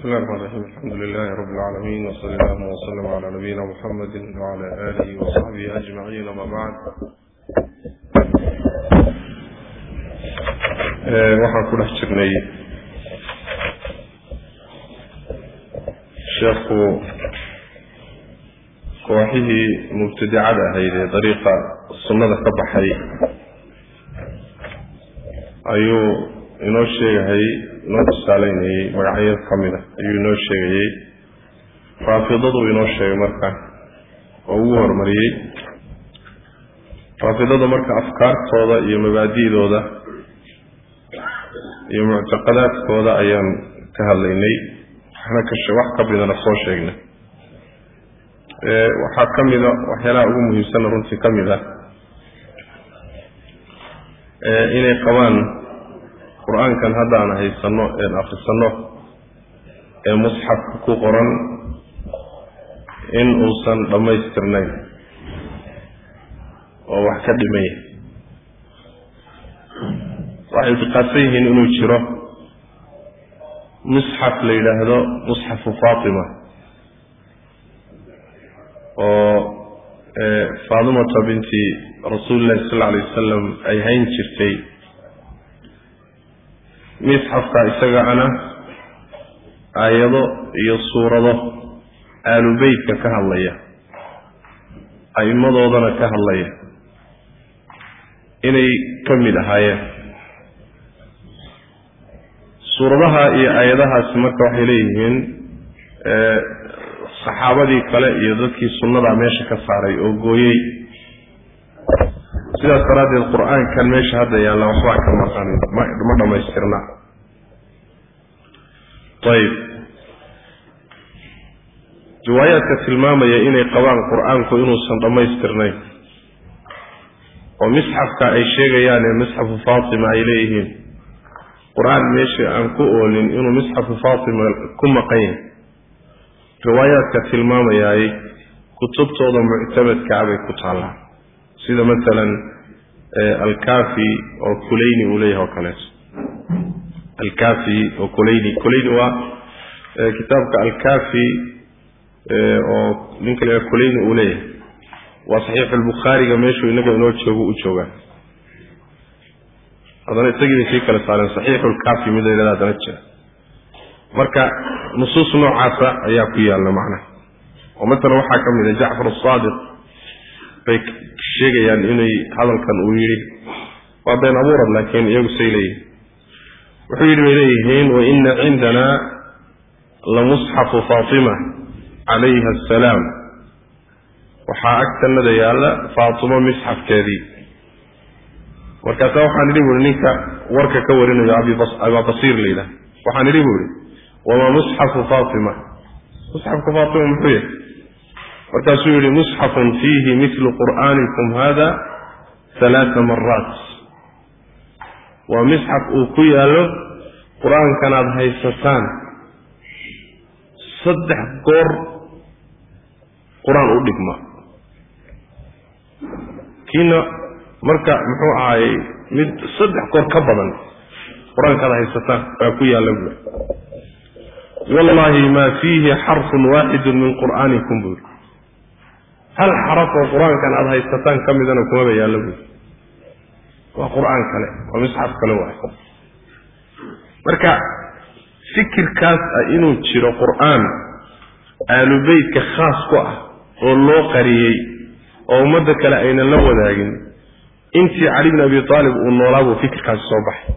بسم الله الرحمن الرحيم الحمد لله رب العالمين وصلى الله وسلم على نبينا محمد وعلى آله وصحبه أجمعين وما بعد waxaan ku dhex jirnay sheekhu kooxihii mubtadicada ahayd ee dariiqa sunnada ka baxay ayuu inoo sheegahayy inoo tusaaleynayey magacyo ka mid a ayuu inoo sheegayey raafidaduu inoo sheegay marka oo ugu horumariyey raafidada marka afkaartooda iyo mabaadi'dooda iyo muctaqadaadkooda ayaan ka hadlaynay waxna ka wax ka midana soo sheegnay. Waxaa ka mida waxyaalaha ugu muhiimsanna runtii ka mid ah inay qabaan qur'aankan haddaan haysanno een akhrisanno ee musxafka ku qoran in uusan dhammaystirnayn oo wax ka dhimaya waxay ictiqaadsan yihiin inuu jiro musxaf la yidhaahdo musxafu faatima oo faatimata binti rasuuli illahi sal alla alay wasalam ay hayn jirtay misxafka isaga ana aayado iyo suurado aalubeytka ka hadlaya a'immadoodana ka hadlaya inay ka mid ahaayeen. Suuradaha iyo aayadahaasi marka waxay leeyihiin saxaabadii kale iyo dadkii sunnadaa meesha ka saaray oo gooyey sidaas daraaddeed qur'aankan meesha hadda yaalla waxbaa ka maqanin. Ma dhammaystirna ayib riwaayaadka tilmaamaya inay qabaan qur'aanku inuusan dhammaystirnayn oo misxafka ay sheegayaan ee misxafu faatima ay leeyihiin. Qur'aan meesha aan ku oolin inuu misxafu faatima ku maqan yahay. Riwaayaadka tilmaamayaay kutubtooda muctamadkaa bay ku taallaan. Sida masalan alkafi oo kulayni uu leeyahay oo kaleeto alkafi oo kulayni. Kulayni waa kitaabka alkafi oo ninka la kulayni uu leeyahay. Waa saxiixu lbukhaariga meeshuu inaga inoo joogo u joogaa. Haddana isagii bay sii kala saareen saxiixu lkafi mid la yidhahda haddana jira marka nusuus noocaasa ayaa ku yaalla macnaha oo masalan waxaa ka mid a jacfar asaadiq bay sheegayaan inay hadalkan uu yidhi. Waa been abuurad laakiin iyagu say leeyihiin wuxuu yidhi bay leeyihiin wa ina cindana la musxafu faatima calayha asalaam waxaa agtanada yaalla faatimo misxafkeedii markaasaa waxaan idhi buuhi ninka warka ka warinayo ababasiir la yidhaha waxaan idhi buu ihi wamaa musxafu faatima? Musxafka faatima muxuu yahay markaasuu yihi musxafun fiihi milu qur'aanikum hada halaaa maraat waa misxaf uu ku yaallo qur'aankan aada haysataan saddex goor qur'aan u dhigma. Kiina marka muxuu ahaayey mid saddex goor ka badan qur'aanka aada haysataan baa ku yaalla buuri wallahi maa fiihi xarfun waaxidu min qur'aanikum buuri hal xaraf oo qur'aankan aada haysataan ka midana kumaba yaallo buuri waa qur'aan kale waa misxaf kale waay marka fikirkaas ah inuu jiro qur'aan aalubeytka khaas ku ah oo loo qariyey oo ummadda kale aynan la wadaagin intii cali bn abi aalib uu noolaabuu fikirkaasi soo baxay.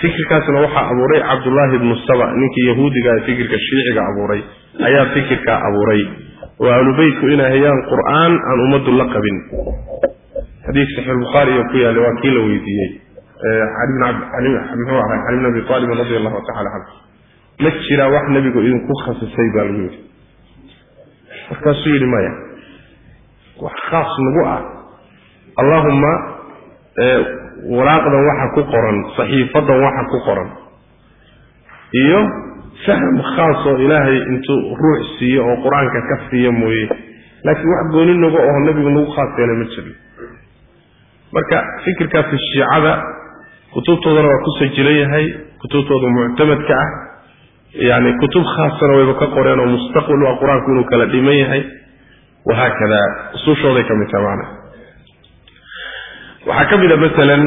Fikirkaasna waxaa abuuray cabdullaahi ibnu saba ninkii yahuudiga ee fikirka shiiciga abuuray ayaa fikirkaa abuuray oo aalubeytku inay hayaan qur'aan aan ummaddu la qabin. Xadiis saxiixulbukhaari iyo ku yaallay waa kii la weydiiyey muxuu ahay cali bn abi aalibin radi allahu tacala canhu ma jiraa wax nebigu idinku khasisay baa lagu yidhi. Markaasuu yidhi maya wax khaas nagu ah. Allaahumma waraaqdan waxa ku qoran saxiifadan waxa ku qoran. Iyo fahm khaas oo ilaahay intuu ruux siiyo oo qur'aanka ka siiya mooye. Laakiin wax gooni nagu oho nebigu nagu khaas yeelay ma jiro marka fikirkaasi shiicada kutubtoodana waa ku sajilan yahay kutubtooda muctamadka ah. Yani kutub khaasana wayba ka qoreen oo mustaqbal waa qur'aanku inuu kala dhiman yahay. Wahaakada usushooday ka mid taha macna. Waxaa ka mid a masalan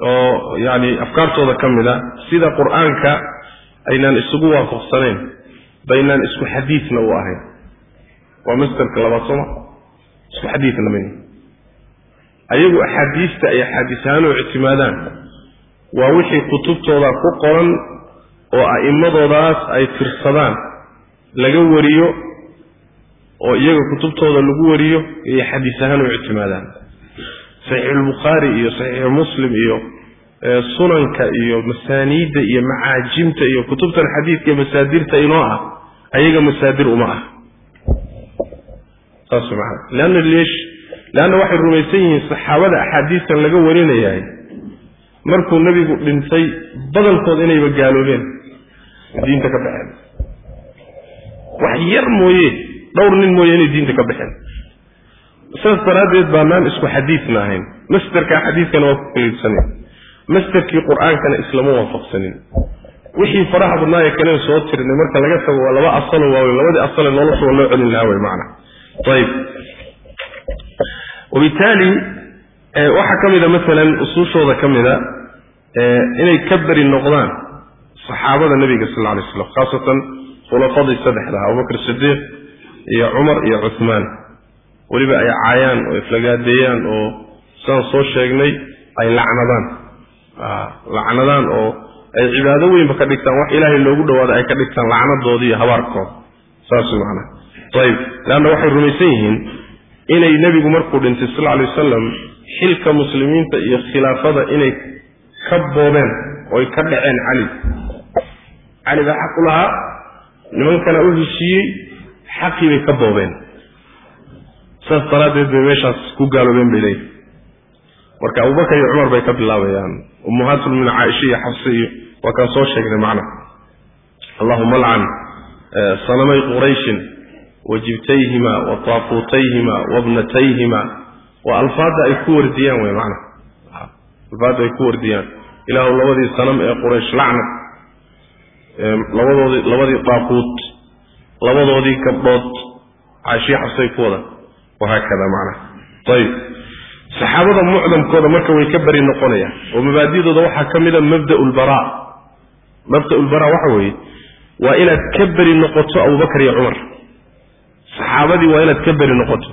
oo yani afkaartooda ka mid a sida qur'aanka aynaan isugu waafaqsanayn baynaan isku xadiidna u ahayn. Waa masderka labaad sooma isku xadiidna ma ayagu axaadiista ay axaadiis ahaan u ictimaadaan. Waa wixii kutubtooda ku qoran oo a'immadoodaas ay tirsadaan. Laga wariyo oo iyaga kutubtooda lagu wariyo iyo xadiis ahaan u ictimaadaan saxiixulbukhaari iyo saxiixu muslim iyo sunanka iyo masaaniidda iyo macaajimta iyo kutubtan xadiidka masaadirta inoo ah ayaga masaadir uma ah. Leanna waxay rumaysan yihiin saxaabada axaadiistan laga warinayahay markuu nebigu dhintay badankood inayba gaaloobeen diinta ka baxeen. Wax yar mooye dhowr nin mooye inay diinta ka baxeen. Saas daraaddeed baanaan isku xadiidna ahayn. Masderka xadiidkana waa ku kaliidsanen masderkii qur'aankana islama waafaqsanin. Wixii faraha badnaaye kalen soo tirnay marka laga tago waa laba asalo waaweyn labadii asale noloshuba loo celin lahaa wey macana ayib. Wabitaali waxaa ka mida masalan usuushooda ka mida inay ka beri noqdaan saxaabada nebiga sal alay slam khaasatan khulafadii saddexda abubakr sidiiq iyo cumar iyo cuhmaan weliba ay caayaan oo iflagaadeeyaan oo sidaan soo sheegnay ay lacnadaan lacnadaan oo ay cibaado weynba ka dhigtaan wax ilaahay loogu dhawaado ay ka dhigtaan lacnadoodii iyo habaarkooda saas macnaa ayib leanna waxay rumaysan yihiin inay nebigu markuu dhintay sal alay wasalam xilka muslimiinta iyo khilaafada inay ka boobeen oy ka dhaceen cali. Cali baa xaq u lahaa nimankana u heshiiyey xaqii bay ka boobeen. Saas daraaddeed bay meeshaas ku gaaloobeen bay leeyihiin marka abubakar iyo cumar bay ka bilaabayaan. Ummahaatulmin caaisha iyo xabse iyo waa kaan soo sheegnay macna allahuma alcan sanamay qurayshin wa wa taafuutayhima wabnatayhima waa alfaadda ay ku wardiyaan wey macna alfaadda ay ku wardiyaan. Ilaahu labadii sanam ee quraysh lacnad. Labadoodii labadii daaquut labadoodii gabdhood caashii xabsay ku wada wahaakada macnaha. Ayib saxaabada mucdamkooda marka way ka beri noqonayaan. Oo mabaadidooda waxaa ka mida mabda lbara mabda lbara waxa weeye waa inaad ka beri noqoto abubakar iyo cumar. Saxaabadii waa inaad ka beri noqoto.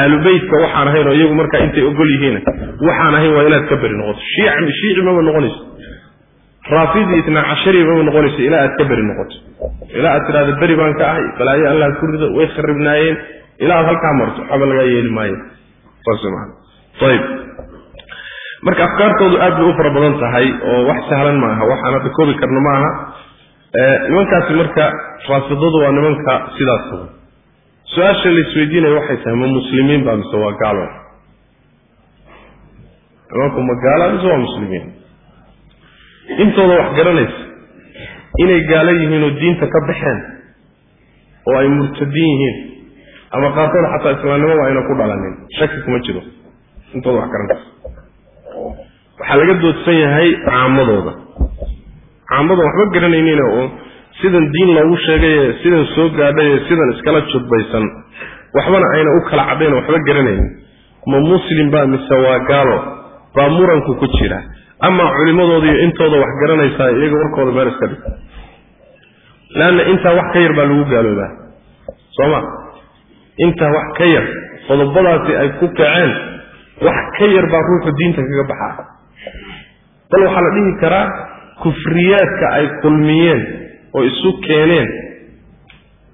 Aalubeytka waxaan ahayn oo iyagu markaa intay ogol yihiin waxaan ahayn waa inaad ka beri noqoto. Shiici maba noqonayso. Raafidi itnaa cashari maba noqonayso ilaa aad ka beri noqoto. Ilaa aad tidhahda beri baan ka ahay balaayo allah ku rido way kharibnaayeen ilaa aad halkaa marto waxba lagaa yeeli maayo. Saas maana ayib marka afkaartoodu aad bay u fara badan tahay oo wax sahlan maaha waxaan hadda koobi karno maaha. Nimankaasi marka raafidadu waa nimanka sidaas su'aasha la isweydiinaya waxay tahay ma muslimiin baa mise waa gaalo? Nimanku ma gaala mise waa muslimiin? Intooda wax garanaysa inay gaalo yihiin oo diinta ka baxeen oo ay murtadiin yihiin ama qaarkood xataa islaamnimo waa ayna ku dhalanin shaki kuma jiro intooda wax garanaysa waxaa laga doodsan yahay caamadooda. Caamada waxba garanaynina oo sidan diin loogu sheegaye sidan soo gaadhaye sidan iskala judbaysan waxbana ayna u kala caddayn waxba garanaynin ma muslim baa mise waa gaalo baa muranku ku jira. Amaa culimmadoodiiyo intooda wax garanaysaa iyaga warkooda meel iska dhig leanna intaa wax ka yar baa lagu gaaloobaa sooma intaa wax ka yar qodobadaasi ay ku kaceen wax ka yar baa ruuxu diinta kaga baxaa bal waxaa la dhihi karaa kufriyaadka ay kulmiyeen oo isu keeneen.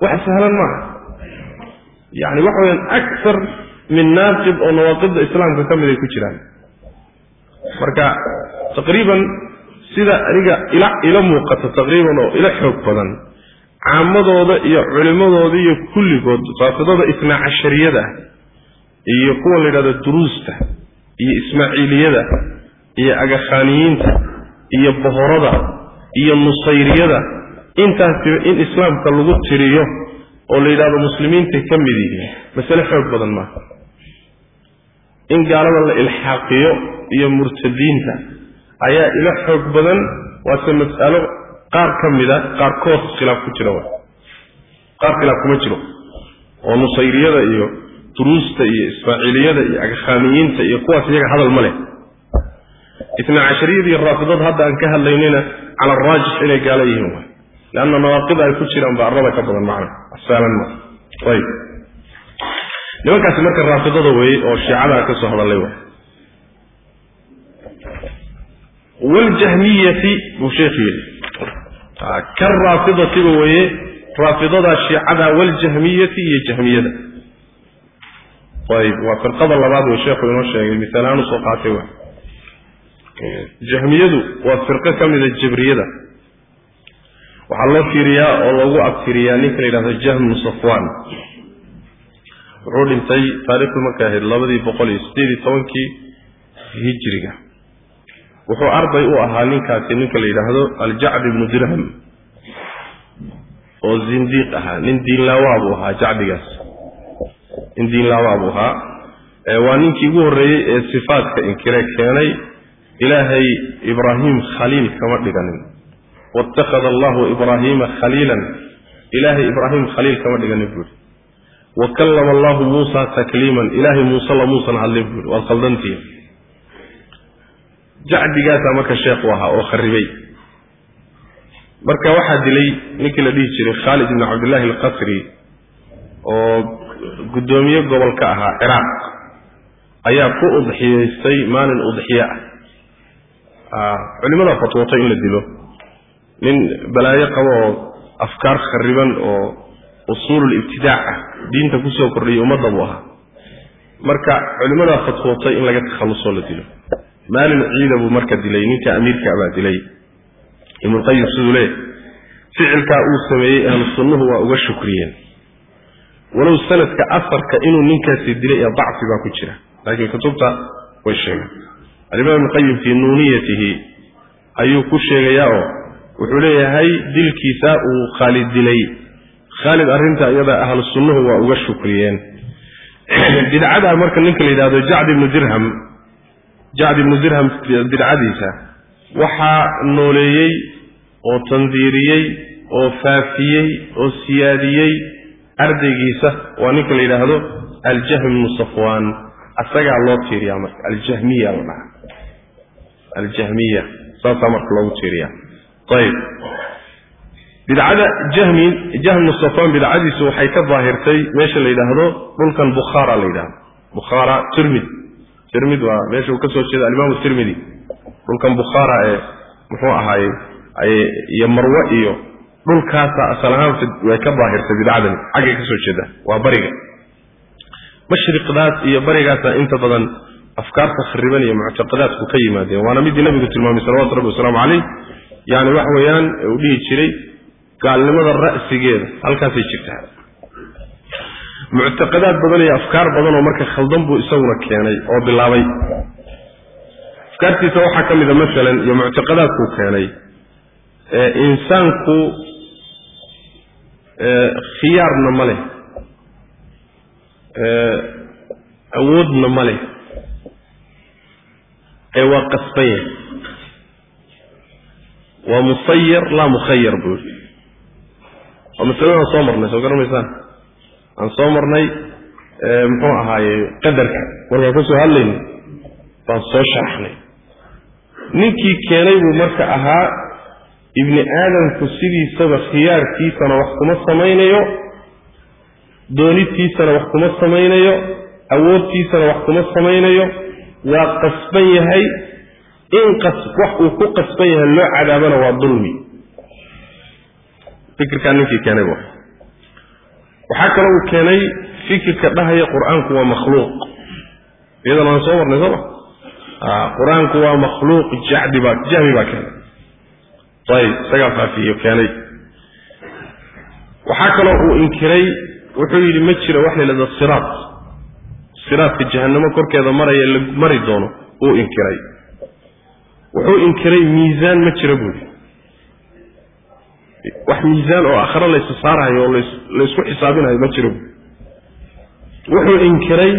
Wax sahlan maaha yacni waxa weyaan akar min naaqib oo nawaaqibda islaamka ka mid ay ku jiraan. Marka taqriiban sida aniga ila ila muuqata taqriiban oo ila xoog badan caamadooda iyo culimmadooda iyo kulligood faafidada isnaa cashariyada iyo kuwa la yidhahdo duruusta iyo ismaaciiliyada iyo agakhaaniyiinta iyo bohorada iyo nusayriyada. Intaasiba in islaamka lagu tiriyo oo la yidhahdo muslimiintay ka mid yihiin masale xoog badan maaha in gaalada la ilxaaqiyo iyo murtadiinta ayaa ila xoog badan waase mas'alo qaar ka mida qaarkood khilaaf ku jira qaar khilaaf kuma jiro. Oo nusayriyada iyo duruusta iyo ismaaciiliyada iyo agkhaamiyiinta iyo kuwaas iyaga hadal ma leh. Itna cashariyada iyo raafidada hadda aan ka hadlaynayna cala araajix inay gaala yihiin waay. Leanna nawaaqida ay ku jiraan ba arrada ka badan macna. Saalan ma. Ayib nimankaasi marka raafidada weeye oo shiicada ka soo hadallay waay. Waljahmiyati buu sheekhu yidhi ka raafidatiba weeye raafidada shiicada waljahmiyati iyo jahmiyada ayib waa firqada labaad wey sheekhu inoo sheegay misaalahaan u soo qaatay wa jahmiyadu waa firqo ka mida jabriyada waxaa loo fiiriyaa oo loogu abtiriyaa ninka la yidhahdo jahmnu safwan wuxuu dhintay taarikhdu markay ahayd labadii boqol iyo siddeed iyo tobankii hijiriga wuxuu arday u ahaa ninkaasi ninka la yidhaahdo aljacd ibnu dirham oo zindiiq ahaa nin diinlaawaa buu ahaa jacdigaas nin diinlaawaa buu ahaa waa ninkii ugu horreeyey ee sifaatka inkire keenay ilaahay ibraahim khaliil kama dhiganin. Waittakhada allahu ibraahiima khaliilan. Ilaahay ibraahim khaliil kama dhiganin buuri wa kallama allahu muusa takliiman. Ilaahay muuse lamuusan hadlin buuri waad khaldantihin jacdigaasaa marka sheekhu ahaa oo kharibay. Marka waxaa dilay ninkii la dhihi jiray khaalid ibni cabdillahi alqasri oo guddoomiye gobol ka ahaa ciraaq ayaa ku udxiyaystay maalin udxiye ah culimmadaa fatwootay in la dilo. Nin balaayo qabo oo afkaar khariban oo usuululibtidaac ah diinta ku soo kordhiyay ummadda buu ahaa. Marka culimmadaa fatwootay in laga takhallusoo la dilo. Maalin ciida buu marka dilay ninka amiirka abaa dilay. Ibnulqayim siduu leeyahy ficilkaa uu sameeyey ahlu sunnuhu waa uga shukriyeen walow sanadka asarka inuu ninkaasi dilay ee dacfi baa ku jira. Laakiin kutubta way sheegeen. Alimaam ibnuqayim fii nuuniyatihi ayuu ku sheegayaa oo wuxuu leeyahay dilkiisa uu khaalid dilay. Khaalid arrinta iyadaa ahlu sunnuhu waa uga shukriyeen. Bidcadaa marka ninka la yidhahdo jacd ibnu dirham jacd ibnu dirham bidcadiisa waxaa nooleeyey oo tandiiriyey oo faafiyey oo siyaadiyey ardaygiisa waa ninka la yidhaahdo aljahm ibnu safwaan asagaa loo tiiriyaa marka aljahmiya la dhaha aljahmiya saasaa marka loogu tiiriyaa. Ayib bidcada jahmi jahmnu safwaan bidcadiisu waxay ka daahirtay meesha la yidhaahdo dhulkan bukhaara la yidhahdo bukhaara tirmid tirmid waa meesha uu ka jeeda alimaamu tirmidi dhulkan bukhaara ee muxuu ahaaye iyo marwe iyo dhulkaasaa asal ahaan way ka daahirtay bidcadani. Xaggay ka soo jeeda. Waa bariga. Mashriqdaas iyo barigaasaa inta badan afkaarta khariban iyo muctaqadaadku ka yimaadeen. Waana midii nabigu tilmaamay salawatu rabbi wasalaamu caleyh yani waxa weeyaan uu dhihi jiray gaalnimada ra'sigeeda. Halkaasay jirtaa. Muctaqadaad badan iyo afkaar badan oo marka khaldan buu isaguna keenay oo bilaabay. Afkaartiisa waxaa ka mida masalan iyo muctaqadaadkuu keenay. Insaanku khiyaarna ma leh. Awoodna ma leh. Ee waa qasban yahay waa musayar laa mukhayar buu yidhi. Waa masaladaan soo marnay soo garamaysaan aan soo marnay muxuu ahaaye qadarka. Markaan ka soo hadlaynay baan soo sharaxnay. Ninkii keenay buu marka ahaa ibni aadamku sidiisaba khiyaarkiisana wax kuma samaynayo doonidtiisana wax kuma samaynayo awoodtiisana wax kuma samaynayo. Waa qasban yahay in wax uu ku qasban yahay loo cadaabana waa dulmi. Fikirkaa ninkii keenay waxaa kaloo uu keenay fikirka dhahaya qur'aanku waa makhluuq. Iyadana waan soo marnay sooma qur'aanku waa makhluuq jahmi baa keenay ayib isagaa faafiyo keenay. Waxaa kaloo uu inkiray wuxuu yidhi ma jira wax la yidhahda siraat siraadka jahannamo korkeeda maraya la mari doono uu inkiray. Wuxuu inkiray miisaan ma jira buuri wax miisaan oo aakhare laysu saarayo oo laysku xisaabinayo ma jiro buuri wuxuu inkiray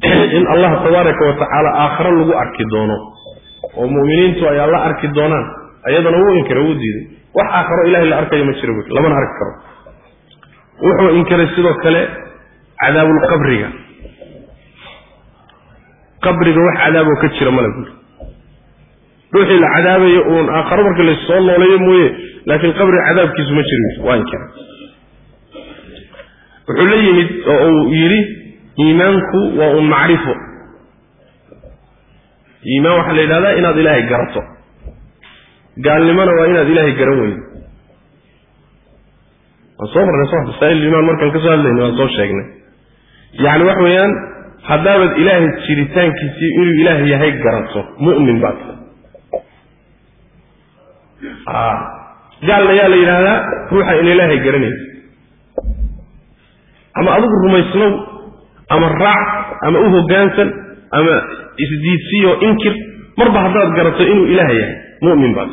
in allah tabaaraka wa tacaala aakhare lagu arki doono oo mu'miniintu ay alla arki doonaan ayadana wuu inkiray wuu diiday. Wax aakharo ilahay la arkayo ma jiro buui lamana arki karo. Wuxuu inkiray sidoo kale cadaabulqabriga qabriga. Wax cadaaboo ka jira male buuri ruuxii la cadaabayo uun aakharo marka lassoo nooleeyo mooye laakiin qabriga cadaabkiisu ma jiro waa inkira wuxuu la yimid oo uu yidhi iimaanku waa un macrifo. Iimaan waxaa la yidhahdaa inaad ilaahay garato gaalnimona waa inaad ilaahay garan weydo waan soo marnay soo masaa'il iimaan markaan ka soo waan soo sheegnay. Yacni waxa weeyaan haddaabaad ilaahay jiritaankiisii inuu ilaah yahay garato mu'min baad gaalna yaa la yidhaahdaa ruuxa in ilaahay garanaysa ama adigu rumaysnow ama raac ama u hoggaansan ama isdiidsiyo inkir marba haddaad garato inuu ilaah yahay mu'min baad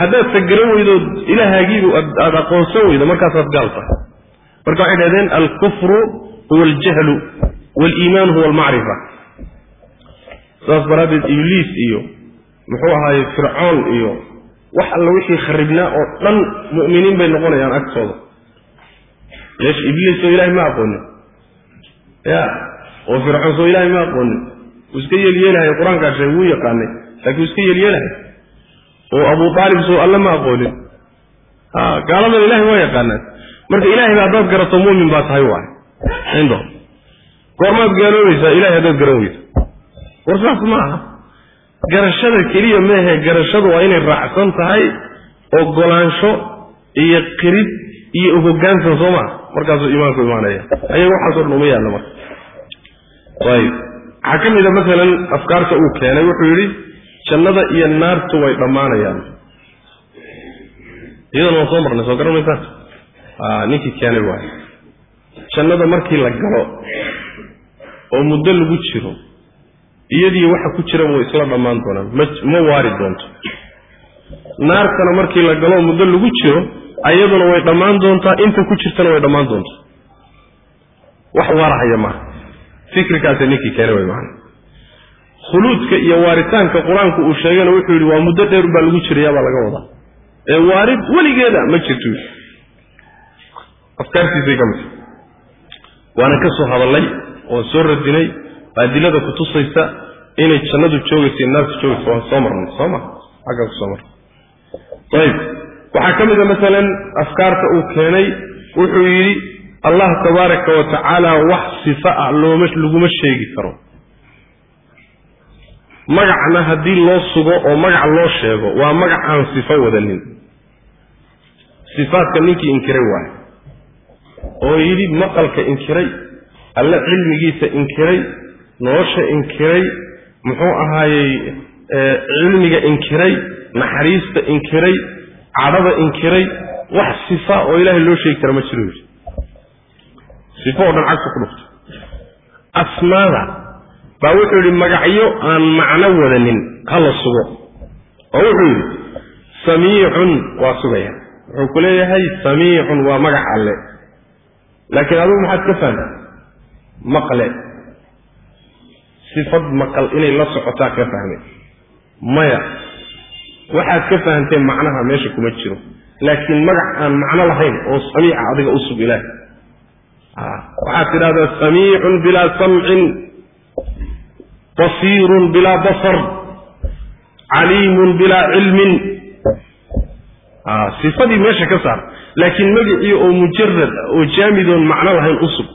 haddaadsa garan weydood ilaahaagiibu aada aqoonsan weydo markaasaad gaal tahay. Marka waxay dhahdeen alkufru huwa aljahlu waaliimaanu huwa almacrifa. Saas daraaddeed ibliis iyo muxuu ahaaye fircoon iyo wax alla wixii kharibnaa oo dhan mu'miniin bay noqonayaan agtooda. Leesh ibliis oo ilaahay ma aqoonin. Ya oo fircoon soo ilaahay ma aqoonin. Wuu iska yeelyeelahay qur'aankaa sheegay wuu yaqaanay laakiin wuu iska yeelyeelahay oo abu aalib soo alle ma aqoonin. Gaaladan ilahay waa yaqaanaan. Marka ilahay ba haddaad garato mumin baa tahay waay. Indo. Goormaad gaaloobaysaa ilahay haddaad garan weydo war saas ma garashada keliya meehe garashadu waa inay raacsan tahay ogolaansho iyo qirid iyo uhogaansan soo maa markaasuu iimaanku imaanaya. Ayaga waxaaso dhan uma yaalla marka. Ayib waxaa ka mid a maalan afkaarta uu keenay wuxuu yidhi jannada iyo naartu way dhammaanayaan. Iyadana waan soo marnay soo garan maysaan ninkii keenay waay. Jannada markii la galo oo muddo lagu jiro iyadii waxa ku jira way isla dhammaan doonaan. Ma ma waari doonto. Naartana markii la galo oo muddo lagu jiro ayaduna way dhammaan doontaa inta ku jirtana way dhammaan doontaa. Wax waarahaya maaha fikrikaasa ninkii keenay way maana khuluudka iyo waaritaanka qur'aanku uu sheegayna wuxuu yidhi waa muddo dheer baa lagu jirayaa baa laga wadaa. Ee waarid weligeeda ma jirto. Afkaartiisay ka mid waana ka soo hadallay oo soo radinay adilada kutusaysa inay jannadu joogaysa iyo naartu joogaysa. Waan soo marnay soo ma xaggaan ku soo marnay. Ayib. Waxaa ka mid a masalan afkaarta uu keenay wuxuu yidhi allah tabaaraka wa wax sifa ah looma laguma sheegi karo magacna haddii loo sugo oo magac loo sheego waa magac aan sifo wadanin. Sifaadka ninkii inkiray waayo oo yidhi maqalka inkiray alle cilmigiisa inkiray nolosha inkiray muxuu ahaayey cilmiga inkiray naxariista inkiray cadhada inkiray wax sifa oo ilaahay loo sheegi kara ma jiro. Yidhi sifo oo dhan cagta ku dhuftay asmaada baa wuxuu yidhi magacyo aan macno wadanin hala sugo. Oo wuxuu yidhi samiicun waa sugaya. Wuxuu ku leeyahay samiicun waa magac alle. Laakiin adigu maxaad ka fahmta maqle. Sifad maqal inay la socotaa ka fahmay. Maya. Waxaad ka fahamteen macnaha meesha kuma jiro. Laakiin magac aan macno lahayn oo samiica adiga u sug ilaah waxaad tidhahdaa samiicun bilaa samcin basiirun bilaa basar. Caliimun bilaa cilmin sifadii meesha ka saar. Laakiin magicii oo mujarad oo jaamidoon macno lahayn u sug.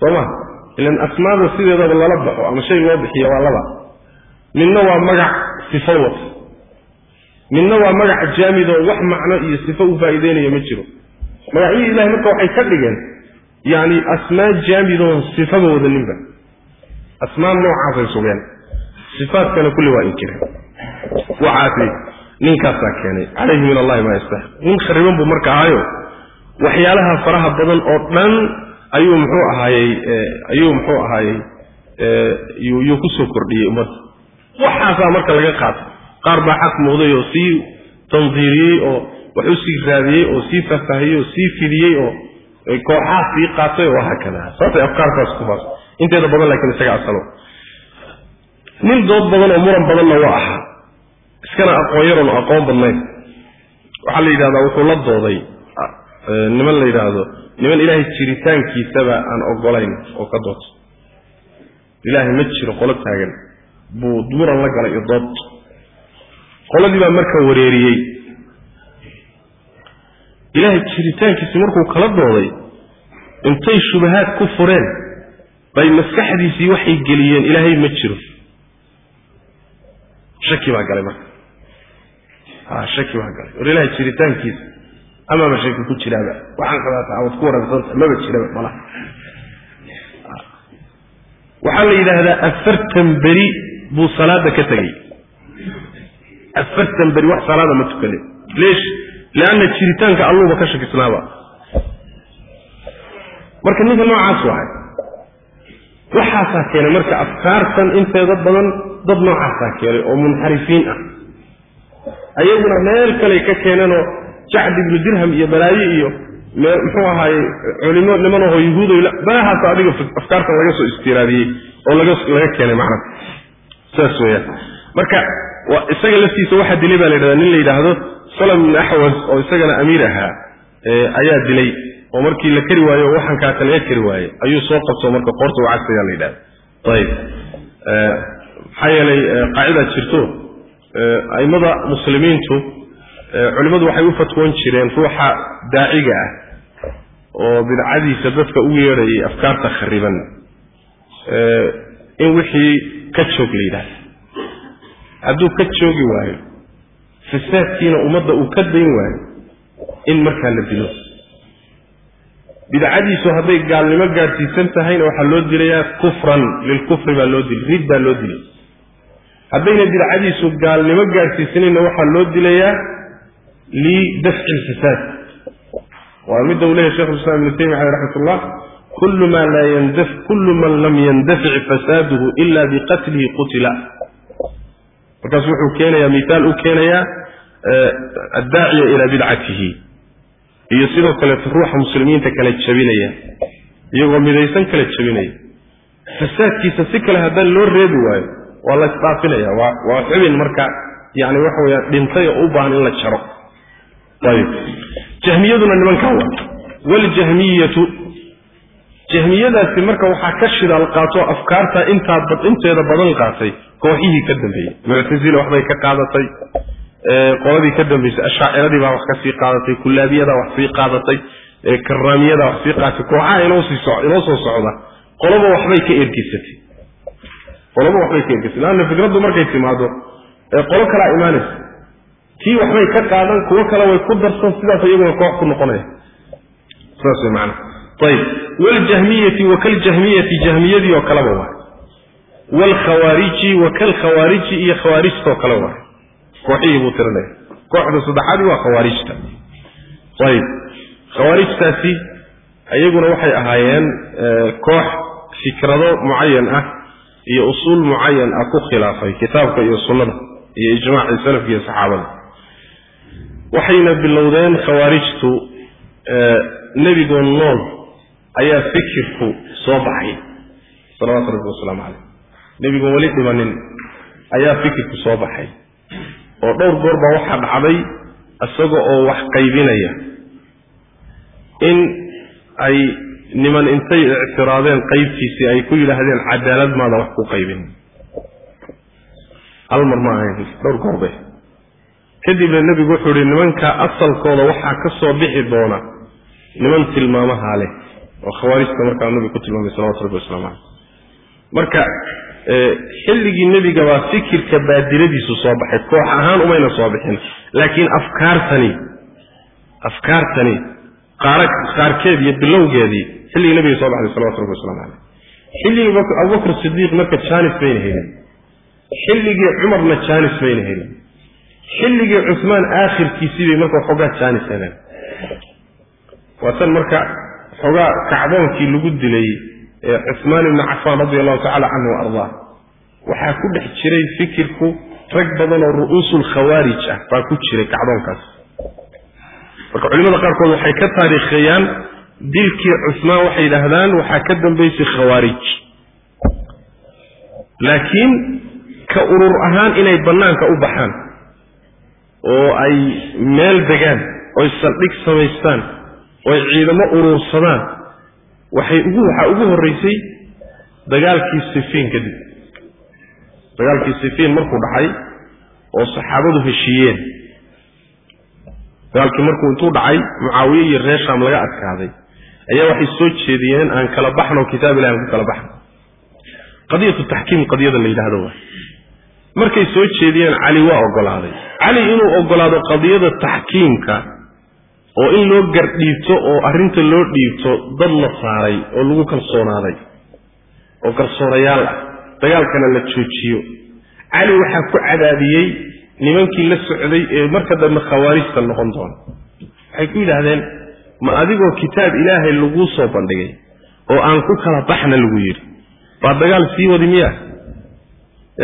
Soo ma? Ilan asmaada sideedaba lala baxo ama shay loo bixiyo waa laba. Midna waa magac sifo wata midna waa magac jaamidoo wax macno iyo sifo u faa'iideynaya ma jiro. Magacyihii ilahay marka waxay ka dhigeen yacni asmaa jaamidoon sifaba wadaninba asmaa noocaasay sugeen. Sifaadkana kulli waa inkireen waxaasi ninkaasaa keenay. Calayhi min allahi maa yastaxiq nin khariban buu marka ahayo waxyaalaha faraha badan oo dhan ayuu muxuu ahaayey ayuu muxuu ahaayey yuu ku kordhiyey ummadda waxaasaa marka laga qaatay. Qaar baa xaq muuqday oo sii tandiiriyey oo wax u sii raadiyey oo sii faahfaahiyey oo sii fidiyey oo kooxaha sii qaatay oo haakada saasay afkaartaas ku faas inteeda badan laakiin isaga asalo. Nin dood badan oo muran badanna waa ahaa iskana aqoon yaroon aqoon badnayn. Waxaa la yidhahdaa wuxuu la dooday niman la yidhaahdo niman ilaahay jiritaankiisaba aan ogolayn oo ka dood. Ilaahay ma jiro qolo taagan. Buu muran la galay iyo dood. Qoladii baa marka wareeriyey. Ilaahay jiritaankiisi markuu kala dooday intay shubahaad ku fureen bay maskaxdiisii waxay geliyeen ilaahay ma jiro. Shaki baa galay marka. Ha shaki baa galay. War ilaahay jiritaankiisa amaaba shaki ku jiraaba. Waxaan qabaataa waad ku waragsanta maba jiraba mala waxaa la yidhaahdaa afartan beri buu salaada ka tegey. Afartan beri wax salaada ma tukanin. Leesh leanna jiritaanka alluuba ka shakisnaaba. Marka ninka noocaas wahay waxaasaa keenay marka afkaartan inteeda badan dad noocaasaa keenay oo munxarifiin ah. Ayaguna meel kaley ka keeneenoo jacd ibnu dirham iyo balaaye iyo muxuu ahaaye culimo nimanahoo yahuudoy balahaas adiga afkaartan laga soo istiraadiyey oo laga keenay macnaha. Saas weeyaan. Marka isaga laftiisa waxaa dilay baa la yidhahdaa nin la yidhaahdo salam ibn axwas oo isagana amiir ahaa ayaa dilay oo markii la keri waayo waxaan kaata laga keri waaye ayuu soo qabto marka qoorta u cagsayaa la yidhahda ayib. Maxaa yeelay qaacidaa jirto a'immada muslimiintu culimmadu waxay u fatwoon jireen ruuxa daaciga ah oo bidcadiisa dadka ugu yeedhayay afkaarta khariban. In wixii ka joog la yidhahda hadduu ka joogi waayo fasaadkiina ummadda uu ka dayn waayo in markaa la dilo bidcadiisu hadday gaalnimo gaadhsiisan tahayna waxaa loo dilayaa kufran lilkufri baa loo dilay rid baa loo dilay. Haddayna bidcadiisu gaalnimo gaadhsiisanayna waxaa loo dilayaa lidafci lfasaad. Waa midda uu leyahy shekh islam ibnu taymiya aleh raxmat ullah kullu ma laa yandaf kullu man lam yandafic fasaaduhu ila biqatlihi qutila. Markaasu wuxuu keenayaa miaal u keenayaa addaaciya ilaa bidcatihi iyo sidoo kaleeto ruuxa muslimiinta kala jabinaya iyagoo midaysan kala jabinaya. Fasaadkiisa si kale haddaan loo reebi waayo waa la isdhaafinaya waa waa xubin marka yani waxa weyaan dhintay oo u baahan in la jaro. Ayib. Jahmiyaduna nimankaa waa waljahmiyatu jahmiyadaasi marka waxaa ka shidaal qaato afkaarta intaa inteeda badan qaatay kooxihii ka dambeeyey muctasila waxbay ka qaadatay qoladii ka dambaysay ashaaciradii baa wax ka sii qaadatay kullaabiyadaa wax sii qaadatay karaamiyadaa wax sii qaadatay kooxaha inoo soo socda qoloba waxbay ka ergisatay qoloba waxbay ka ergisatay laanna fikraddu markay timaado qolo kalaa imaanaysa. Kii waxbay ka qaadan kuwo kale way ku darsan sidaas iyaguna koox ku noqonaya. Saas way macana ayib waljahmiyati wakaljahmiyati jahmiyadii oo kaleba waay. Waalkhawaariji wakalkhawaariji iyo khawaarijtoo kale waay kooxihii buu tirinaya kooxda saddexaadii waa khawaarijta ayib. Khawaarijtaasi iyaguna waxay ahaayeen koox fikrado mucayan ah iyo usuul mucayan ah ku khilaafay kitaabka iyo sunnada iyo ijmaacii salafka iyo saxaabada. Waxayna bilowdeen khawaarijtu nebigoo nool ayaa fikirku soo baxay. Salawatu rabbi wasalaamu caleyh nebigoon weli dhimanin ayaa fikirku soo baxay oo dhowr goor baa waxaa dhacday isaga oo wax qaybinaya. In ay niman intay ictiraadeen qaybtiisii ay ku yidhaahdeen cadaalad maada wax ku qaybin. Hal mar ma ahayn dhowr goor bay. Kadibna nebigu wuxuu ihi nimanka asalkooda waxaa ka soo bixi doona niman tilmaamahaa leh. Oo khawaarijta markaa nabigu ku tilmaamay salawatu rabbi waslamu caleyh marka xilligii nebiga baa fikirka baadiladiisu soo baxay koox ahaan umayna soo bixin. Laakiin afkaartani afkaartani qaarkeed iyo bilowgeedii xilligii nebiga soo baxday salawatu rabbi waslamu caleyh xilligii abubakr sidiiq marka jaanis bayna helin. Xilligii cumarna jaanis bayna helin. Xilligii cusmaan aakhirkiisii bay marka xoogaa jaanis heleen. Waa tan marka xoogaa kacdoonkii lagu dilay cusmaan ibni cafaan radi allahu tacala canhu wa waxaa ku dhex jiray fikirku rag badan oo ru'uusul khawaarij ah baa ku jiray kacdoonkaas. Marka culimada qaarkood waxay ka taariikheeyaan dilkii cusmaan waxay yidhaahdaan waxaa ka dambaysay khawaarij. Laakiin ka urur ahaan inay bannaanka u baxaan oo ay meel degaan oy saldhig samaystaan oy ciidamo uruursadaan waxay ugu waxaa ugu horraysay dagaalkii sifiin kadib. Dagaalkii sifiin markuu dhacay oo saxaabadu heshiiyeen. Dagaalkii markuu intuu dhacay mucaawiye iyo reer shaam laga adkaaday. Ayaa waxay soo jeediyeen aan kala baxno kitaab ilahi aan ku kala baxno. Qadiyatu taxkiim qadiyada la yidhahdo waay markay soo jeediyeen cali waa ogolaaday cali inuu ogolaado qadiyada taxkiimka oo in loo gardhiibto oo arrinta loo dhiibto dad la saaray oo lagu kalsoonaaday oo garsoorayaal ah dagaalkana la joojiyo. Cali waxaa ku cadaadiyey nimankii la socday ee marka dambe khawaarijta noqon doona. Waxay ku yidhaahdeen ma adigoo kitaab ilaahay laguu soo bandhigay oo aan ku kala baxna lagu yidhi. Baa dagaal sii wadi miya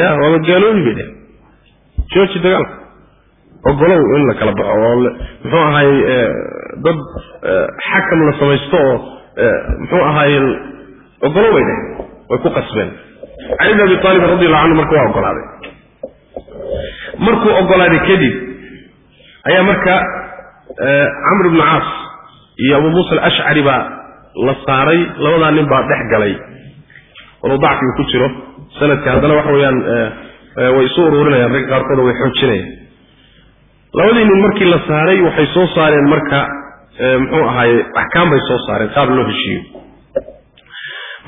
ya waaba gaaloobi bay dheh jooji ogolow in la kala baxo oo muxuu ahaay dad xakam la samaysto oo muxuu ahaay ogolow bay dheh way ku qasbeen. Cali bn abi aalib radi allahu canhu marka waa ogolaaday. Markuu ogolaaday kadib ayaa marka camr ibnu caas iyo abu muusa alashcari baa la saaray labadaa nin baa dhex galay. Walow dacfigu ku jiro sanadka haddana waxa weeyaan way isu ururinayaan ragga qaarkooda way xoojinayaan labadii nin markii la saaray waxay soo saareen marka muxuu ahaaye axkaam bay soo saareen qaab loo heshiiyo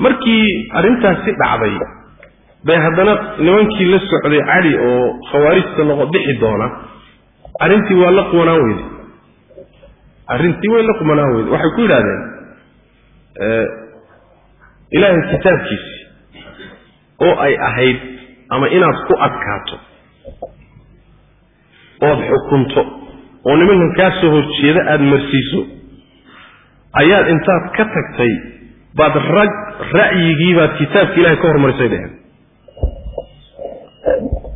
markii arrintaasi dhacday bay haddana nimankii la socday cali oo khawaarijta noqo bixi doona arrintii waa la qumanaan weyde. Arrintii way la qumanaan weyde. Waxay ku yidhahdeen ilaahay kitaabkiisi oo ay ahayd ama inaad ku adkaato ood xukunto oo nimankan kaa soo horjeeda aada marsiiso ayaad intaad ka tagtay baad rag ra'yigiibaad kitaabka ilahay ka hormarisay dheheen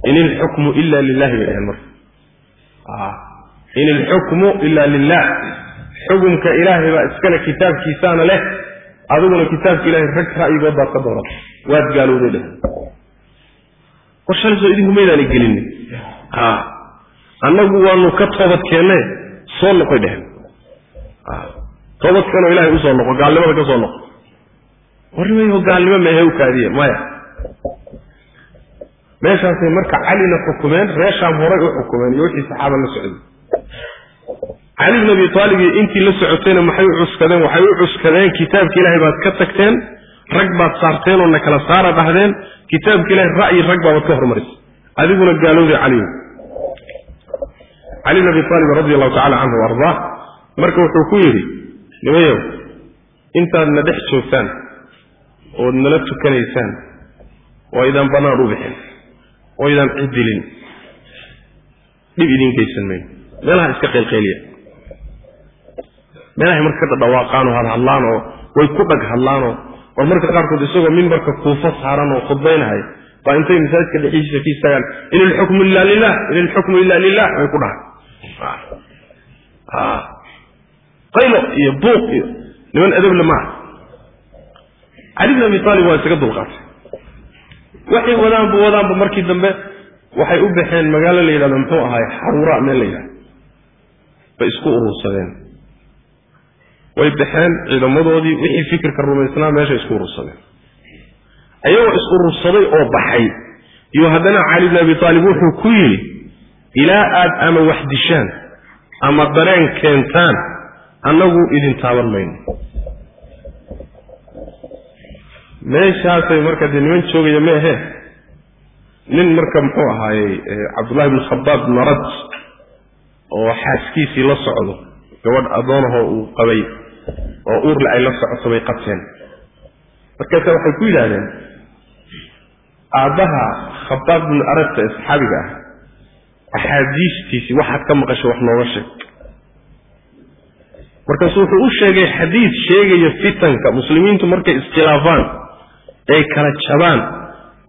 in ilxukmu ila lilahi bay dheheen marka. In ilxukmu ila lilah xukumka ilaahay baa iskale kitaabkiisaana leh adiguna kitaabka ilahay rag ra'yigood baad ka doorata waad gaalowday dheheen war idinku maydaan gelinin annagu waanu ka toobad keenne soo noqoy dheheen toobadkanoo ilahay u soo noqo gaalnimada ka soo noqo. Warnimayo gaalnimo meehe u kaadiye maya meeshaasay marka calina xukumeen reeshaam horay u xukumeen iyo wixii saxaaba la socday. Cali bn abi aalib iyo intii la socotayna maxay u cuskadeen waxay u cuskadeen kitaabka ilaahay baad ka tagteen rag baad saarteen oo na kala saara dhahdeen kitaabka ilahay ra'yi rag baabaad ka hormarisay. Adiguna gaalowday caliw cali bn abi aalib radi allahu tacala canhu ardaa marka wuxuu ku yidhi nimayow intaad na dhex joogtaan ood nala tukanaysaan oo aydaan bannaan u bixin oo aydaan ciddilin dhib idiin geysan mayno meelaha iska qeylqeyliya meelahay marka ka dhadhawaaqaan oo hadhadlaan oo way ku dhag hadlaanoo war marka qaarkood isagoo mimbarka kuufo saaran oo khudbaynahay baa intay masaajidka dhexiisa ka istaagaan in ilxukmu ila lilah in ilxukmu ila lilah way ku dhahay qaylo iyo buuq iyo niman adable maaha cali bn abi aalib waa isaga dulqaatay. Waxay wadaanba wadaanba markii dambe waxay u baxeen magaalo la yidhahdo muxuu ahaay xaruura meel la yidhahdo. Bay isku urursadeen. Way baxeen ciidamadoodii wixii fikirka rumaysnaa meeshay isku urursadeen. Ayagoo is urursaday oo baxay. Iyo haddana cali bn abi aalib wuxuu ku yidhi ilaa aad ama wax dishaan ama dareen keentaan annagu idin taaban mayno. Meeshaasay marka dee niman joogaya ma ahee? Nin marka muxuu ahaayey cabdullahi bn khabaab narad oo xaaskiisii la socdo gabadh addoonahoo uu qabay oo uurle ay la socoto bay qabteen. Markaasa waxay ku yidhaahdeen aabbaha khabaab bn aradta ee saxaabiga ah axaadiistiisii waxaad ka maqashay wax nooga sheeg. Markaasu wuxuu u sheegay xadiid sheegaya fitanka muslimiintu markay iskhilaafaan ay kala jabaan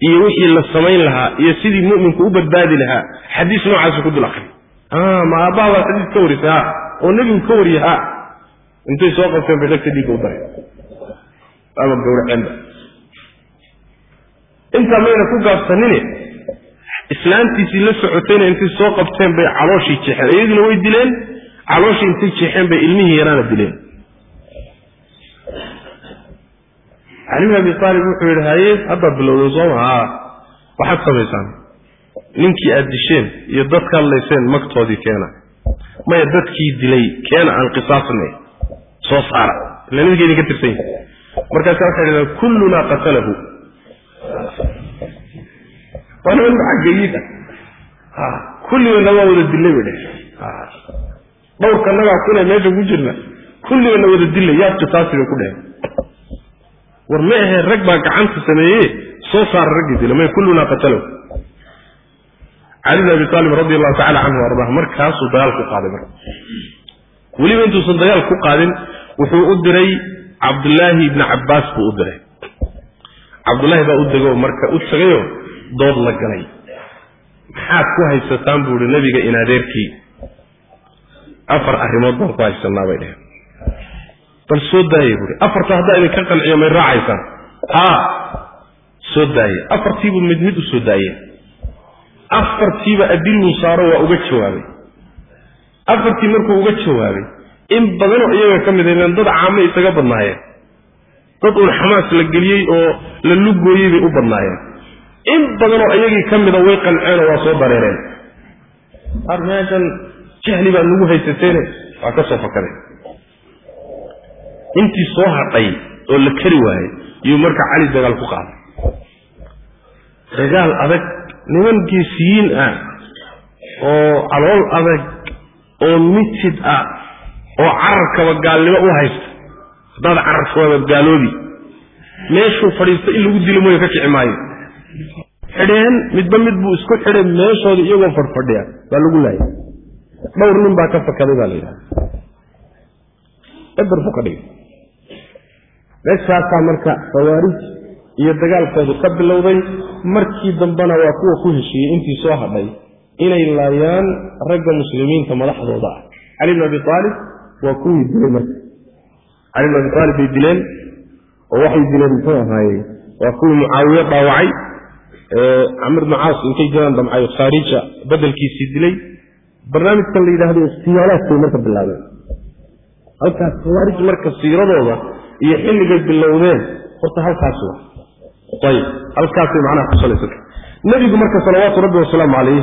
iyo wixii la samayn lahaa iyo sidii mu'minku u badbaadi lahaa xadiis noocaasu ku dul akri ma aabbaha baa xadiis ka warisay ha oo nebigu ka wariye ha intay soo qabteen bay dhagta dhiigga u daray ama gawraceenba intaa mayna ku gaabsanine islaantiisii la socotayna intay soo qabteen bay calooshii jeexeen iyadiina way dileen calooshii intay jeexeen bay ilmihii yaraana dileen. Cali bin abi aalib wuxuu yidhi haye haddaad bilowday soo maha waxaad samaysaan ninkii aad disheen iyo dadka hadlayseen magtoodii keena. Maya dadkii dilay keena aan qisaasnay. Soo saara. Ila ninkeydin ka tirsan yahi markaasa waxay dhahdeen kullunaa qatalahu waa niman macagayid ah kulligana waa wada dillay bay dheh dhowrkanagaa kune meesha ku jirna kulligana wada dillay yaad qisaasi bay ku dheheen war ma ahee rag baa gacanta sameeye soo saara raggii dila may kullunaa qatalahu cali bin abi aalib radi allahu tacala canhu ardah markaasuu dagaal ku qaaday marka. Weliba intuusan dagaal ku qaadin wuxuu u diray cabdullaahi ibni cabbaas buu u diray. Cabdullaahi baa u degoo marka u tegayoo dood la galay. Maxaad ku haysataan buu ihi nebiga in adeerkii afar arrimood baan ku haysanaa bay dheheen bal soo daayey buui afarta haddaa idinka qanciyo may raacaysaan. Haa soo daaye afartiibuu mid mid u soo daayeen afartiiba adiluu saaro waa uga jawaabay. Afartii markuu uga jawaabay in badanoo iyaga ka mid ahen dad caame isaga badnaayeen. Dad uun xamaas la geliyey oo la lugooyey bay u badnaayeen in badanoo iyagii ka mida way qanceenoo waa soo dareereen ar meeshan jahli baad nagu haysateene waa ka soo fakaday intii soo hadhay oo la kari waayey yuu marka cali dagaal ku qaaday. Dagaal adag niman geesiyiin ah oo calool adag oo mitid ah oo cararkaba gaalnimo u haysta. Haddaad cararkooda gaaloobi meeshuu fadhiista in lagu dilo mooye ka kici maayo xidheen midba mid buu isku xidhay meeshooda iyagoo fadhfadhiya baa lagu laayay. Dhowr nin baa ka fakaday baa la yidhaha eber dhigay. Meeshaasaa marka khawaarij iyo dagaalkoodu ka bilowday markii dambena waa kuwa ku heshiiyey intii soo hadhay inay laayaan ragga muslimiinta madaxdooda ah. Cali bin abi aalib waa kuwii dilay marka. Cali bin abi aalib bay dileen oo waxay dileen muxuu ahaaye waa kuwii mucaawiye dhaawacay camr bnu caas intay jiraan damcayo khaarija bedelkiisii dilay. Barnaamijkan la yidhaahdo ikhtiyaalaadkay marka bilaabeen. Halkaas khawaarij marka siiradooda iyo xilligay bilowdeen horta halkaas wa ayib halkaasay macnaha ku nebigu marka salawaatu rabbi wasalaamu calayh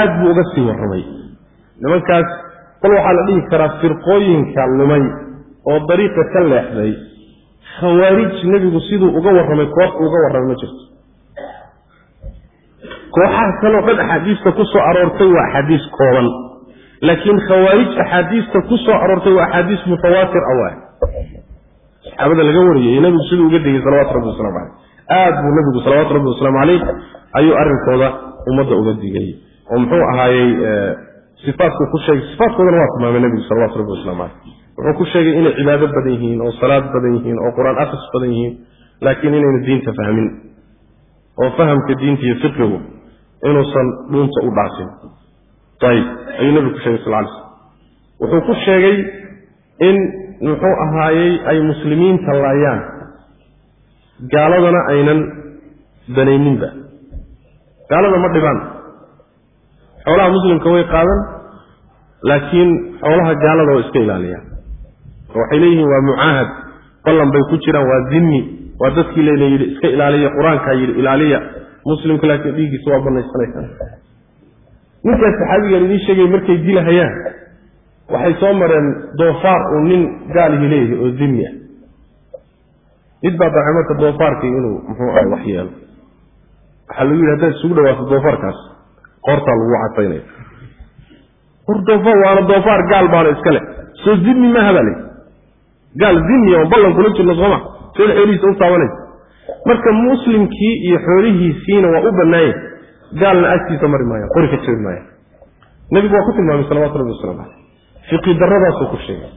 aad buu uga sii warramay. Nimankaas bal waxaa la dhihi karaa firqooyinka lumay oo dariiqa ka leexday. Khawaarij nebigu siduu uga warramay koox uga warramay ma jirto kooxaha kaleo dhan axaadiista ku soo aroortay waa axaadiis kooban. Laakiin khawaarij axaadiista ku soo aroortay waa axaadiis mutawaatir ah waay. Saxaabada laga wariyay nabigu siduu uga degay salawatu rabbi waslamu caleyh aad buu nabigu salawaatu rabbi wasalaamu caleyh ayuu arrinkooda ummadda uga digay. Oo muxuu ahaayey sifaatku ku sheegay sifaatkoodana waa tilmaamay nabigu salawatu rabbi waslamu caleyh wuxuu ku sheegay inay cibaado badan yihiin oo salaad badan yihiin oo qur'aan akhris badan yihiin laakiin inaynu diinta fahmin. Oo fahamka diinta iyo fiqigu inuusan dhuunta u dhaafin. Ayib ayuu nabigu ku sheegay sal lay slm wuxuu ku sheegay in muxuu ahaayey ay muslimiinta laayaan. Gaaladana aynan danayninba. Gaalada ma dhibaan. Xoolaha muslimka way qaadan laakiin xoolaha gaalada waa iska ilaaliyaan. Oo waxay leeyihiin waa mucaahad. Ballan bay ku jiraan waa zimmi waa dadkii leyna yidhi iska ilaaliya qur'aankaa yidhi ilaaliya muslimka laakiin dhiiggiisa waa banaysanaysaa ninkaas saxaabigaan idiin sheegay markay dilahayaan waxay soo mareen doofaar uu nin gaalihi leeyahay oo zimmi ah. Mid baa dacay marka doofaarkii inuu muxuu ahay wax yeelo. Waxaa lagu yidhi haddaad isugu dhawaato doofaarkaas qoortaa lagu cadaynaya hor doofaar waana doofaar gaal baana iska le soo zimmi maaha baa leyi gaal zimmi oo ballan kula jirno sooma seed xoolihiisa u taabanaysa marka muslimkii iyo xoolihiisiina waa u bannaayeen gaalna agtiisa mari maaya qori ka jabi maaya nebigu waa ku tilmaamay salawatu rabbi waslamu caleyh fiqi daradaasuu ku sheegay.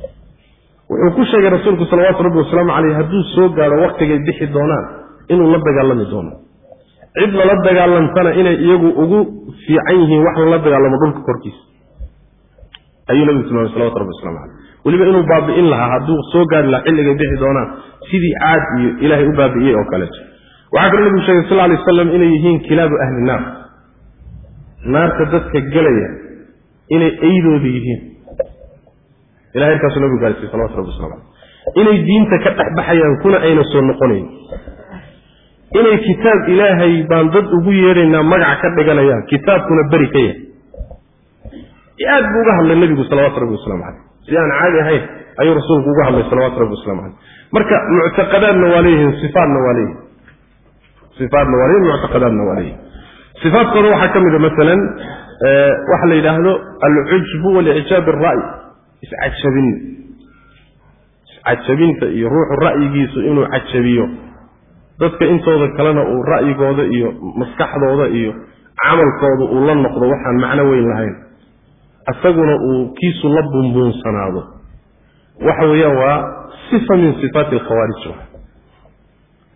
Wuxuu ku sheegay rasuulku salawaatu rabbi wasalaamu caleyh hadduu soo gaadho waktigay bixi doonaan inuu la dagaalami doono. Cid lala dagaalantana inay iyagu ugu fiican yihiin wax lala dagaalamo dhulka korkiisa. Ayuu nabigu tilmaamay salawatu rabbi waslamu caleyh weliba inuu baabi'in lahaa hadduu soo gaari lahaa xilligay bixi doonaan sidii caad iyo ilaahay u baabi'iyey oo kaleeto waxaa kaloo nabigu sheegay sal lay waslam inay yihiin kilaabu ahli naar. Naarta dadka gelaya inay eydooda yihiin. Ilahay halkaasuu nabigu gaarsiiy salawatu rabbi waslamu caleyh inay diinta ka dhex baxayaan kuna ayna soo noqonayn. Inay kitaab ilaahay baan dad ugu yeedhaynaa magaca ka dhiganayaan kitaabkuna beri ka yahay. Aad buu uga hadlay nebigu salawatu rabbi waslamu caleyh si aan caadi ahayn ayuu rasuulku uga hadlay salawatu rabbi waslamu caleyh marka muctaqadaadna waa leeyihiin sifaadna waa leeyihiin sifaadna waa leeyihiin muctaqadaadna waa leeyihiin sifaadkooda waxaa ka mid a masalan waxa la yidhaahdo alcujbu walicjaab alra'y iscajabin. Iscajabinta iyo ruuxu ra'yigiisu inuu cajabiyo. Dadka intooda kalena uu ra'yigooda iyo maskaxdooda iyo camalkooda uu la noqdo waxaan macno weyn lahayn isaguna uu kiisu la bunbuunsanaado waxa weeyaan waa sifa min sifaati alkhawaarij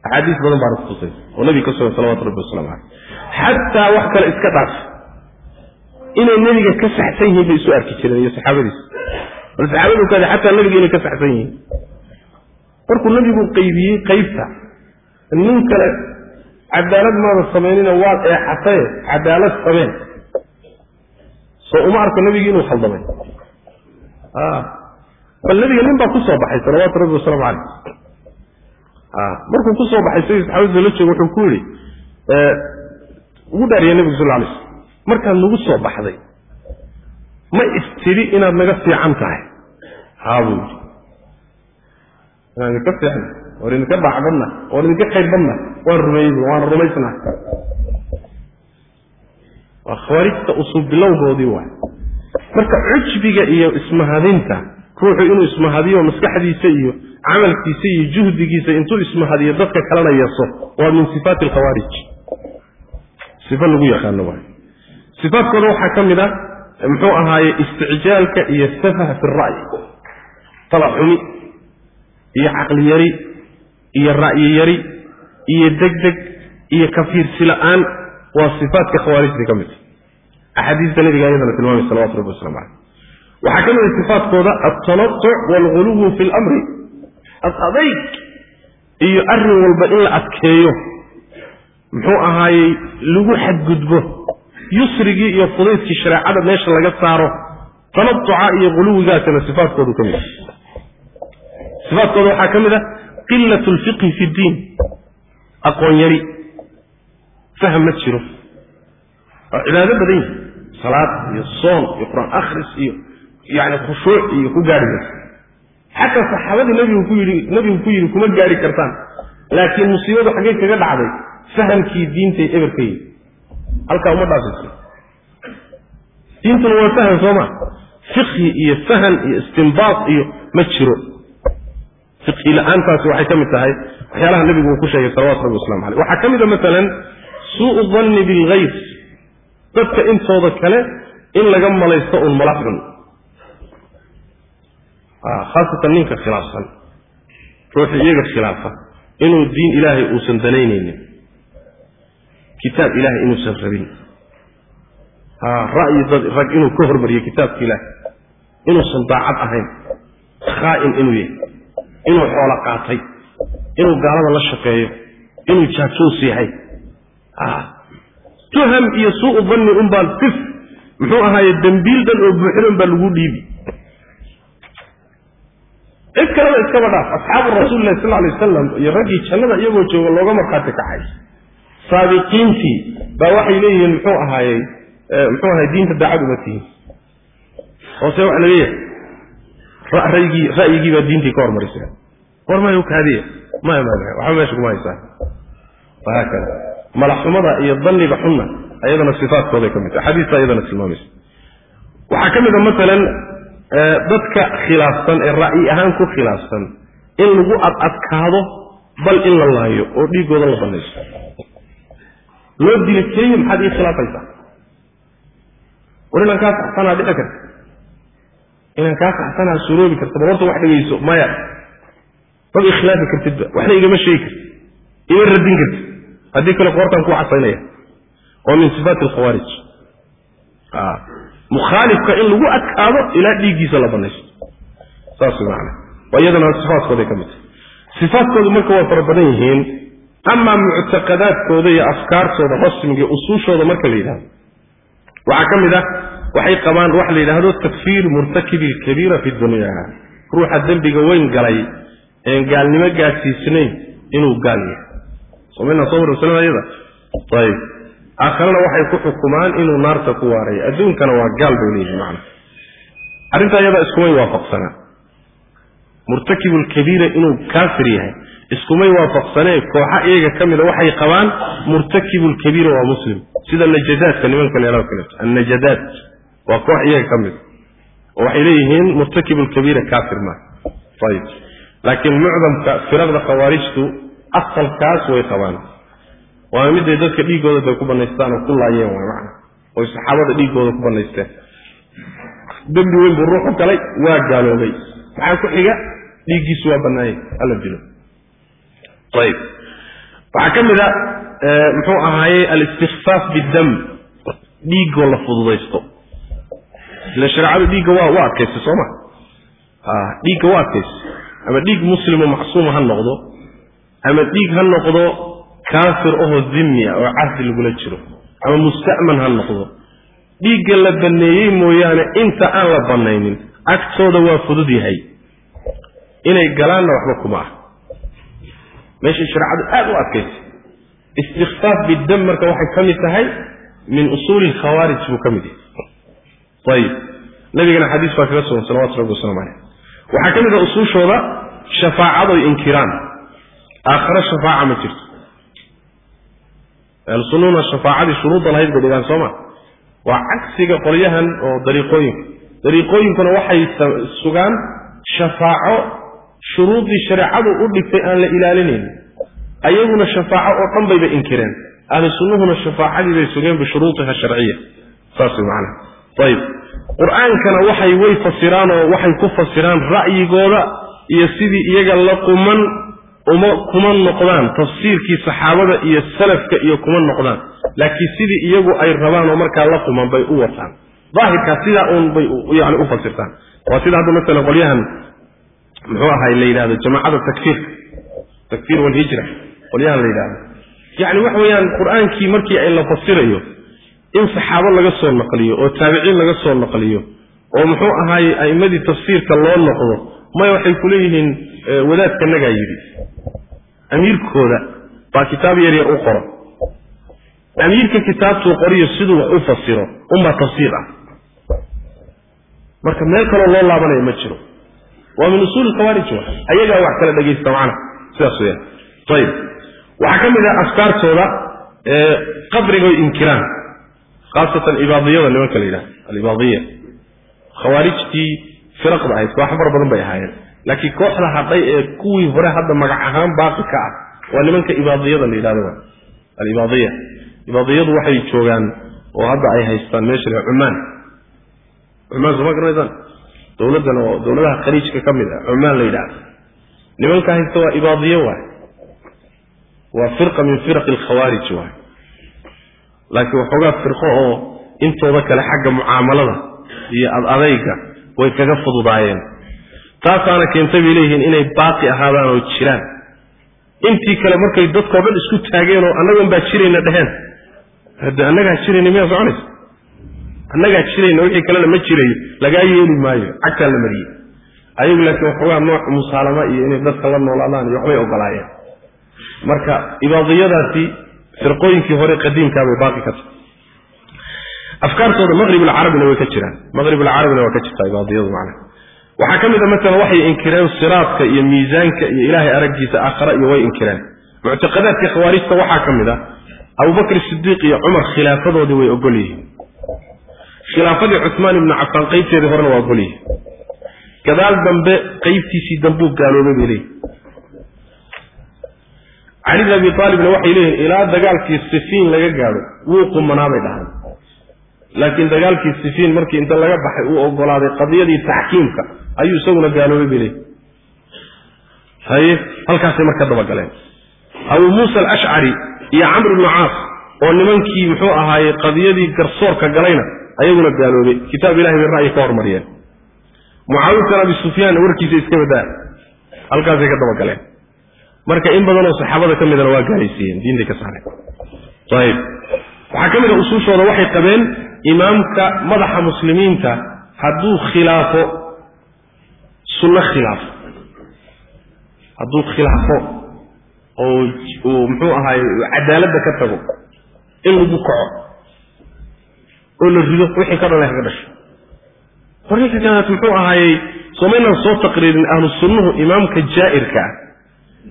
axaadiis badan baana kutusay oo nabiga ka sugan salawatu rabbi waslamu caleyh xataa wax kale iska dhaaf. Inay nebiga ka saxsan yihiin bay isu arki jireen iyo saxaabadiisa. Bal saxaabadu kaade xataa nebiga inay ka saxsan yihiin. Markuu nebigu qaybiyey qaybta nin kale cadaalad maada samaynina waad eexataye cadaalad sameen soo uma arko nebigi inuu khaldamay bal nebiga nin baa ku soo baxay salawaatu rabbi wasalaamu caleyh markuu ku soo baxay isagii saxaabadiisa la jooga wuxuu ku yidhi ugu dhaariya nebigu sal alay markaad nagu soo baxday ma istidhi inaad naga fiican tahay. Haa buu yidhi. Inaan idinka fiicna waan idinka dhaac badna waan idinka khayr badna waan rumeey waan rumaysnaa waa khawaarijta usul bilowgoodii waay marka cujbiga iyo ismahadinta ruuxu inuu ismahadiyo maskaxdiisa iyo camalkiisa iyo juhdigiisa intuu ismahadiyo dadka kalena yeeso waa min sifaati alkhawaarij sifa lagu yaqaano waay sifaadkooda waxaa ka mid a muxuu ahaaye isticjaalka iyo safaha fi ra'yi. Talaxumi iyo caqli yari iyo ra'yi yari iyo degdeg iyo kafiirsi la'aan waa sifaatka khawaarijda ka mid. Axaadiista nabiga ayadana tilmaamay salawatu rabbi waslamu caleyh waxaa ka mid a sifaatkooda altanatuc waalghuluwu fi lamri. Adadayg iyo arrin walba in la adkeeyo. Muxuu ahaayey lagu xadgudbo yusrigii iyo fudaydkii shareecada meesha laga saaro. Tanatuca iyo huluwigaasina sifaatkoodu ka mid sifaatkooda waxaa ka mid ah qilat lfiqhi fi ddiin aqoon yari fahm ma jiro waa cibaado badan yihi salaad iyo soon iyo qur'aan akhris iyo yani khushuuc iyo ku gaari maysa xataa saxaabadii nabigu ku yidhi nabigu ku yidhi kuma gaari kartaan laakiin musiibadu xaggey kaga dhacday fahamkii diintay eber ka yihi halkaa uma dhaafaysa diintuna waa faham soo ma fiqhi iyo fahan iyo istinbaat iyo ma jiro fiqhi la'aantaasi waxay ka mid tahay waxyaalaha nabigu uu ku sheegay salawatu rabbi waslamu caleyh waxaa ka mid a masalan suu'u danni bilgayr dadka intooda kale in laga malaysto un mala xun. Khaasatan ninka khilaafsan. Ruuxu iyaga khilaafa. Inuu diin ilaahay uusan danaynaynin kitaab ilahay inuusan rabin. Ra'yi dad rag inuu ka hormariyo kitaabka ilaahay. Inuusan daacad ahayn. Khaa'in inuu yahay. Inuu xoolo qaatay. Inuu gaalada la shaqeeyo. Inuu jaajuus yahay tuham iyo suu'u danni unbaa sif muxuu ahaaye dembiil dhan oo buuxin unbaa lagu dhiibi. Cid kaleba iskaba dhaaf. Asxaabu rasuulilahi sal alay wasalam iyo raggii jannada iyagoo jooga looga markhaati kacay. Saabiqiintii baa waxay leeyihiin muxuu ahaayey muxuu ahaye diinta daacad uma tihin. Hoose waxa la leeyahay ra'yigii ra'yigii baa diintii ka hormarisay. War maya ukaadiya maya maya maya waxba meesha kuma haysaa. Wahaakada malaxumada iyo danniga xunna ayadana sifaadkooday ka mid tahay axaadiista ayadana tilmaamaysa. Waxaa ka mid a masalan dadka khilaafsan ee ra'yi ahaan ku khilaafsan in lagu adadkaado bal in la laayo oo dhiigooda la banayso loo dili keliya maxaad ii khilaafaysaa? War inaan kaa saxsanaa dhici karta. Inaan kaa saxsanaa suroobi karta bal horta wax dhegayso maya. Maba ikhlaafi kartidba waxna igama sheegi karti ima radin karti haddii kale qoortaan ku casaynaya oo min sifaati alkhawaarij mukhaalifka in lagu adkaado ilaa dhiiggiisa la banaysto. Saas maana waa iyadana sifaadkooday ka mid tahay. Sifaadkoodu marka waa fara badan yihiin amaa muctaqadaadkooda iyo afkaartooda rasmiga usuushooda marka la yidhahdo waxaa ka mid ah waxay qabaan waxa la yidhaahdo takfiir murtakibi alkabiira fi dunya. Ruuxa dembiga weyn galay een gaalnimo gaadsiisnayn inuu gaal yahay somayna soo warsalan ayada ayib. Aakharana waxay ku xukumaan inuu naarta ku waarayo adduunkana waa gaal bay leeyihiin macna. Arrintaa iyada iskumay waafaqsanaa murtakibu inuu kaafir yahay iskumay waafaqsanee kooxa iyaga ka mida waxay qabaan murtakibu waa muslim. Sida najadaadka nimanka leelao kaleeto annajadaad waa koox iyaga ka mida. Oo waxay leeyihiin murtakibu kaafir maa ayib. Laakiin mucdamka firaqda khawaarijtu asalkaas way qabaan. Waana miday dadka dhiiggooda bay ku banaystaan oo ku laayeen waay macana oy saxaabada dhiiggooda ku banaysteen dembi weyn buu ruuxu galay waa gaaloobay. Maxaa ku xiga? Dhiiggiisu waa bannaayey hala dilo ayib waxaa ka mid a muxuu ahaaye alistikfaaf biddam. Dhiiggoo la fududaysto. Ila shareecadu dhiigga waa u adkaystay soo ma? Dhiigga waa adkaystay ama dhiig muslimo macsuuma ha noqdo ama dhiig ha noqdo kaafir ahoo dimmi ah oo cardi lagula jiro ama musta'man ha noqdo. Dhiigga la banneeyey mooyaane inta aan la bannaynin agtooda waa fudud yahay. Inay galaanna waxba kuma ah. Meeshay shareecadu aada u adkaysay istikfaaf biddam marka waxay ka mid tahay min usuuli lkhawaarij buu ka mid yahay. Ayib. Nabigana xadiis baa kaga sugan salawatu rabbi waslamu caleyh waxaa ka mid ah usuushooda shafaacadoy inkiraan aakhare shafaaca ma jirto. Ahlusunnuna shafaacadii shuruudda lahayd bay dhigaan sooma waa cagsiga qolyahan oo dariiqooyinka. Dariiqooyinkuna waxay sugaan shafaaco shuruuddii shareecadu u dhigtay aan la ilaalinayn. Ayaguna shafaaco oo dhan bayba inkireen. Ahlu sunnuhuna shafaacadii bay sugeen bishuruudiha sharciya saas way macanaha ayib qur'aankana waxay way fasiraan oo waxay ku fasiraan ra'yigooda iyo sidii iyaga la quman uma kuma noqdaan tafsiirkii saxaabada iyo salafka iyo kuma noqdaan. Laakiin sidii iyagu ay rabaan oo markaa la quman bay u wataan. Daahirkaa sidaa uun bay yani u fasirtaan. Waa sida hadda masalan qolyahan muxuu ahay la yidhahdo jamaacada takfiirka takfiir walhijra qolyahan la yidhahdo yacni waxa weeyaan qur'aankii markii ay la fasirayo in saxaabo laga soo naqliyo oo taabiciin laga soo naqliyo oo muxuu ahaay a'immadii tafsiirka loo noqdo maya waxay ku leeyihiin wadaadkanagaa yidhi. Amiirkooda baa kitaab yar yar u qoro. Amiirka kitaabtuu qoriyo siduu wax u fasiro unbaa tafsiir ah. Marka meel kaloo loo laabanayo ma jiro. Waa min usuuli khawaarij wa ayagaa wax kala dhegaysta macana sidaas weyaan ayib waxaa ka mid ah afkaartooda qabrigoy inkiraan khaasatan ibaadiyada nimanka la yidhaha alibaadiya khawaarijtii firaqda ahayd koox far badan bay ahaayeen. Laakiin kooxda hadhay ee kuwii hore hadda magac ahaan baaqi ka ah waa nimanka ibaadiyada la yidhahdo alibaadiya ibaadiyadu waxay joogaan oo hadda ay haystaan meesha la cumaan. Cumaan sooma garanaysaan? Dowladdan oo dowladaha khaliijka ka mid ah cumaan la yidhahdo nimanka haysta waa ibaadiyo waay waa firqa min firaqi alkhawaarij waay laakiin waxoogaa firqo oo intooda kale xagga mucaamalada iyo ad adayga way kaga fududaayeen. Taasaana keentay bay leeyihiin inay baaqi ahaadaan oo jiraan. Intii kale markay dadkao dhan isku taageen oo annagoon baa jirayna dheheen hadde annagaa jirayna miyaa soconaysa? Annagaa jirayna wixii kalena ma jirayo lagaa yeeli maayo. Cagtaa la mariyey. Ayagu laakiin waxoogaa nooc musaalama iyo inay dadka la noolaadaan iyo waxbay ogolaayeen. Marka ibaadiyadaasi firqooyinkii hore qadiimkaa bay baaqi ka tahay afkaartooda maqrib alcarabina way ka jiraan. Maqrib alcarabina waa ka jirtaa ibaadiyadu macnaha waxaa ka mid a masalan waxay inkireen siraadka iyo miisaanka iyo ilaahay araggiisa aakhara iyo way inkireen. Muctaqadaadka khawaarijta waxaa ka mid a abubakr sidiiq iyo cumar khilaafadoodii way ogol yihiin. Khilaafadii cuثmaan ibnu cafaan qaybteedii horena waa ogol yihiin. Gadaal dambe qaybtiisii dambuu gaaloobay bay leeyihiin cali bin abi aalibna waxay leeyihiin ilaa dagaalkii sifiin laga gaadho wuu qumanaabay dhahaan laakiin dagaalkii sifiin markii inta laga baxay uu ogolaaday qadiyadii taxkiimka ayuu isaguna gaaloobay bay leeyihiin haye halkaasay marka dabagaleen. Abuu muusa alashcari iyo camr ibnu caas oo nimankii muxuu ahaaye qadiyadii garsoorka galayna ayaguna gaaloobay. Kitaab ilahay bay ra'yi ka hormariyeen. Mucaawiyat bin abi sufyaanna warkiisa iska badaa halkaasay ka dabagaleen. Marka in badanoo saxaabada ka midana waa gaalaysiiyeen diintay ka saareen. Ayib waxaa ka mid a usuushooda waxay qabeen imaamka madaxa muslimiinta hadduu khilaafo sunno khilaafo. Hadduu khilaafo oo uu muxuu ahaay cadaaladda ka tago in lagu kaco oo la rido wixii ka dhalay haka dhasho warninka kanaat muxuu ahaayey somaynaan soo taqriirin ahlu sunnuhu imaamka jaa'irka ah.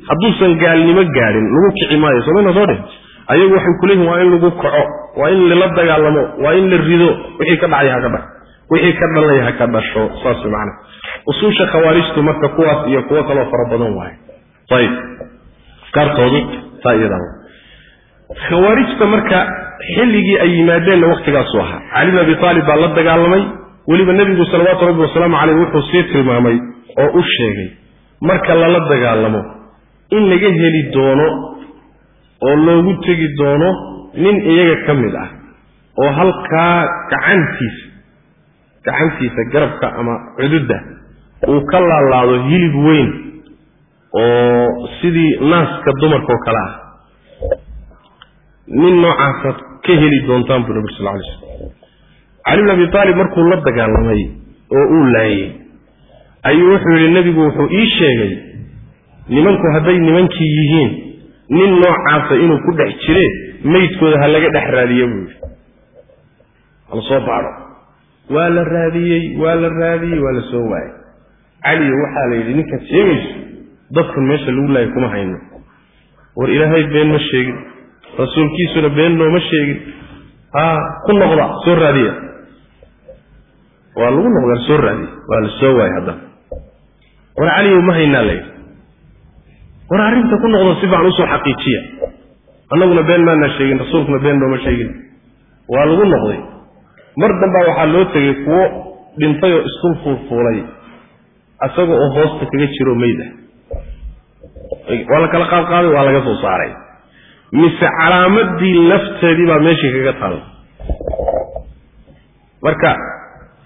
Hadduusan gaalnimo gaadhin lagu kici maayo somaynaan soo dhihin ayagu waxay kuleeyihin waa in lagu kaco waa in lala dagaalamo waa in la rido wixii ka dhacay haka dhasho wixii ka dhalay ha ka dhasho saas macana usuusha khawaarijtu marka kuwaas iyo kuwo kaloo fara badan waaye ayib afkaartoodu taa iyadaa khawaarijta marka xilligii ay yimaadeenna waktigaasu ahaa. Cali bin abi aalib baa la dagaalamay. Weliba nebigu salawaatu rabbi wasalaamu caleyh wuxuu sii tilmaamay oo u sheegay marka lala dagaalamo in laga heli doono oo loogu tegi doono nin iyaga ka mid ah oo halkaa gacantiisa gacantiisa garabka ama cududda uu ka laalaado hilib weyn oo sidii naaska dumarkaoo kale ah. Nin noocaasaad ka heli doontaan buu nabi sal alay slam cali bin abi aalib markuu la dagaalamay oo uu laayey ayuu wuxuu yidhi nebigu wuxuu ii sheegay nimanku hadday nimankii yihiin nin noocaasa inuu ku dhex jire meydkooda ha laga dhex raadiye buu yidhi. Hala soo baadho. Waa la raadiyey waa la raadiyey waa la soo waayey. Caliyo waxaa la yidhi ninkaad sheegayso dadkan meesha lagu laayay kuma hayno. War ilaahay been ma sheegin. Rasuulkiisuna been nooma sheegin. Haa ku noqda soo raadiya. Waa lagu noqdaa soo raadiya. Waa la soo waayey haddana. War caliyow ma haynaa layidhi war arrinta ku noqdo si baan u soo xaqiijiya. Annaguna been maanaa sheegin rasuulkuna been nooma sheegin. Waa lagu noqday. Mar dambaa waxaa loo tegay kuwo dhintay oo isku fuulfuulay isaga oo hoosta kaga jiro meyd ah. Waa la kala qaadqaaday waa laga soo saaray. Mise calaamadii lafteedii baa meeshii kaga taalla marka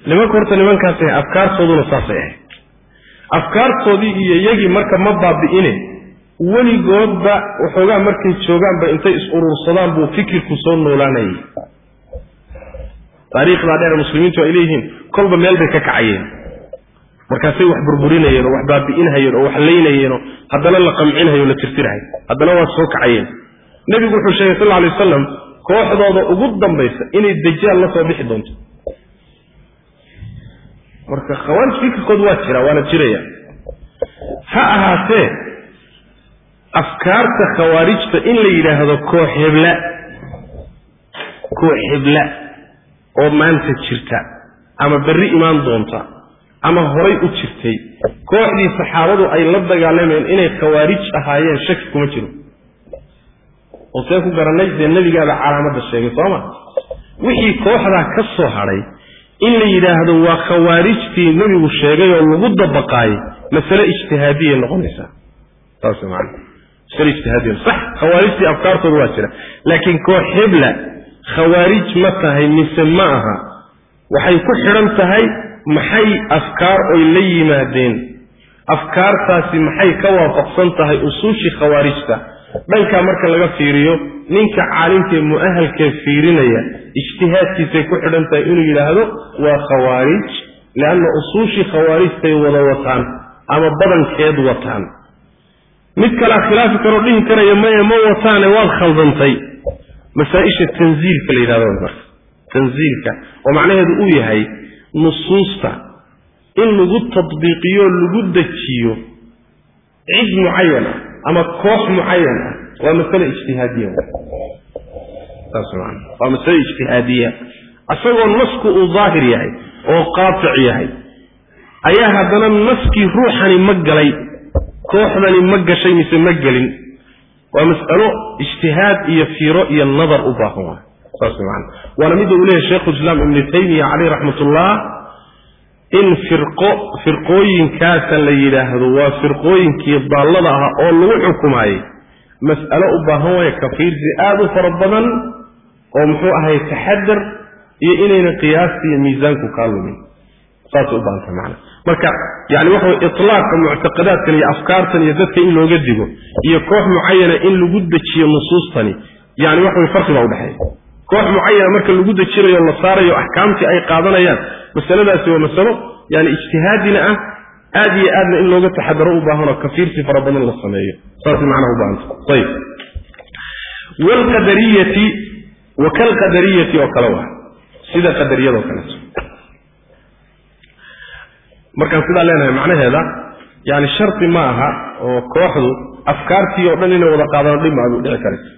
nimanka horta nimankaasay afkaartooduna saasay ahayd. Afkaartoodii iyo iyagii marka ma baabi'ine weligoodba waxoogaa markay joogaanba intay is urursadaan buu fikirku soo noolaanayay. Taariikhdaa dheer muslimiintu ay leeyihiin kolba meel bay ka kacayeen. Markaasay wax burburinayeen oo wax baabi'inhayeen oo wax laynayeenoo haddana la qamcinhayo la tirtirahay haddana waa soo kacayeen. Nebigu wuxuu sheegay sal alay wasalam kooxdooda ugu dambaysa inay dajaal la soo bixi doonto. Marka khawaarij fikirkood waa jira waana jiraya. Ha ahaatee afkaarta khawaarijta in la yidhaahdo koox hebla koox hebla oo maanta jirta ama berri imaan doonta ama horay u jirtay kooxdii saxaabadu ay la dagaalameen inay khawaarij ahaayeen shaki kuma jiro. Oo see ku garannay dee nebigaaba calaamadda sheegay sooma wixii kooxdaa ka soo hadhay in la yidhaahdo waa khawaarijtii nebigu sheegay oo lagu dabaqaayay masale ijtihaadiyay noqonaysaa. Saas maana ijtihaadiya sax khawaarijtii afkaartooda waa jira. Laakiin koox hebla khawaarij ma tahay mise ma aha. Waxay ku xidhan tahay maxay afkaar oy la yimaadeen? Afkaartaasi maxay ka waafaqsan tahay usuushii khawaarijta? Dhankaa marka laga fiiriyo ninka caalimkaee mu'ahalkee fiirinaya ijtihaadkiisay ku xidhan tahay inuu yidhaahdo waa khawaarij. Lianna usuushii khawaarijtay wada wataan ama badankeed wataan mid kalea khilaafi karoo dhihi karaya maya ma wataane waad khaldantay masaa-isha tanziilka la yidhahdo marka. Tanziilka oo macnaheedu uu yahay nusuusta. In lagu tadbiiqiyo lagu dejiyo cid mucayan ah ama koox mucayan ah waa masale ijtihaadiya. Saas maana waa masale ijtihaadiya. Isagoo nasku uu daahir yahay oo qaatic yahay ayaa haddana naskii ruuxani ma galay kooxdani ma gashay mise ma gelin. Waa mas'alo ijtihaad iyo fiiro iyo nadar u baahan waay saas maana waana midda uu leeyahy sheikhulislaam ibnu taymiya caleyh raxmatullah in firqo firqooyinkaasa la yidhaahdo waa firqooyinkii daallada ah oo lagu xukumaayey mas'alo u baahan waaya kafiirsi aada u fara badan oo muxuu ahay taxadar iyo inayna qiyaasta iyo miisaanku kaa lumin. Saasay u baahantay macana marka yani waxa way itlaaqa muctaqadaadkan iyo afkaartan iyo dadka in looga digo iyo koox mucayana in lagu dejiyo nusuustani yani waxa farqi baa udhexeeya koox mucayana marka lagu dejinayo la saarayo axkaamtii ay qaadanayaan masaladaasi waa masalo yani ijtihaadina ah aad iyo aadna in looga taxadaro u baahanoo kafiirsi fara badan la sameeyo. Saas macnaha u baahanta ayib. Wlqadariyati wa kalqadariyati oo kale waa sida qadariyadoo kaleeto markaan sidaa leenahay macnaheeda yani shardi ma aha oo kooxdu afkaartii oo dhan inay wada qaadano dhib maadu dhici karaysa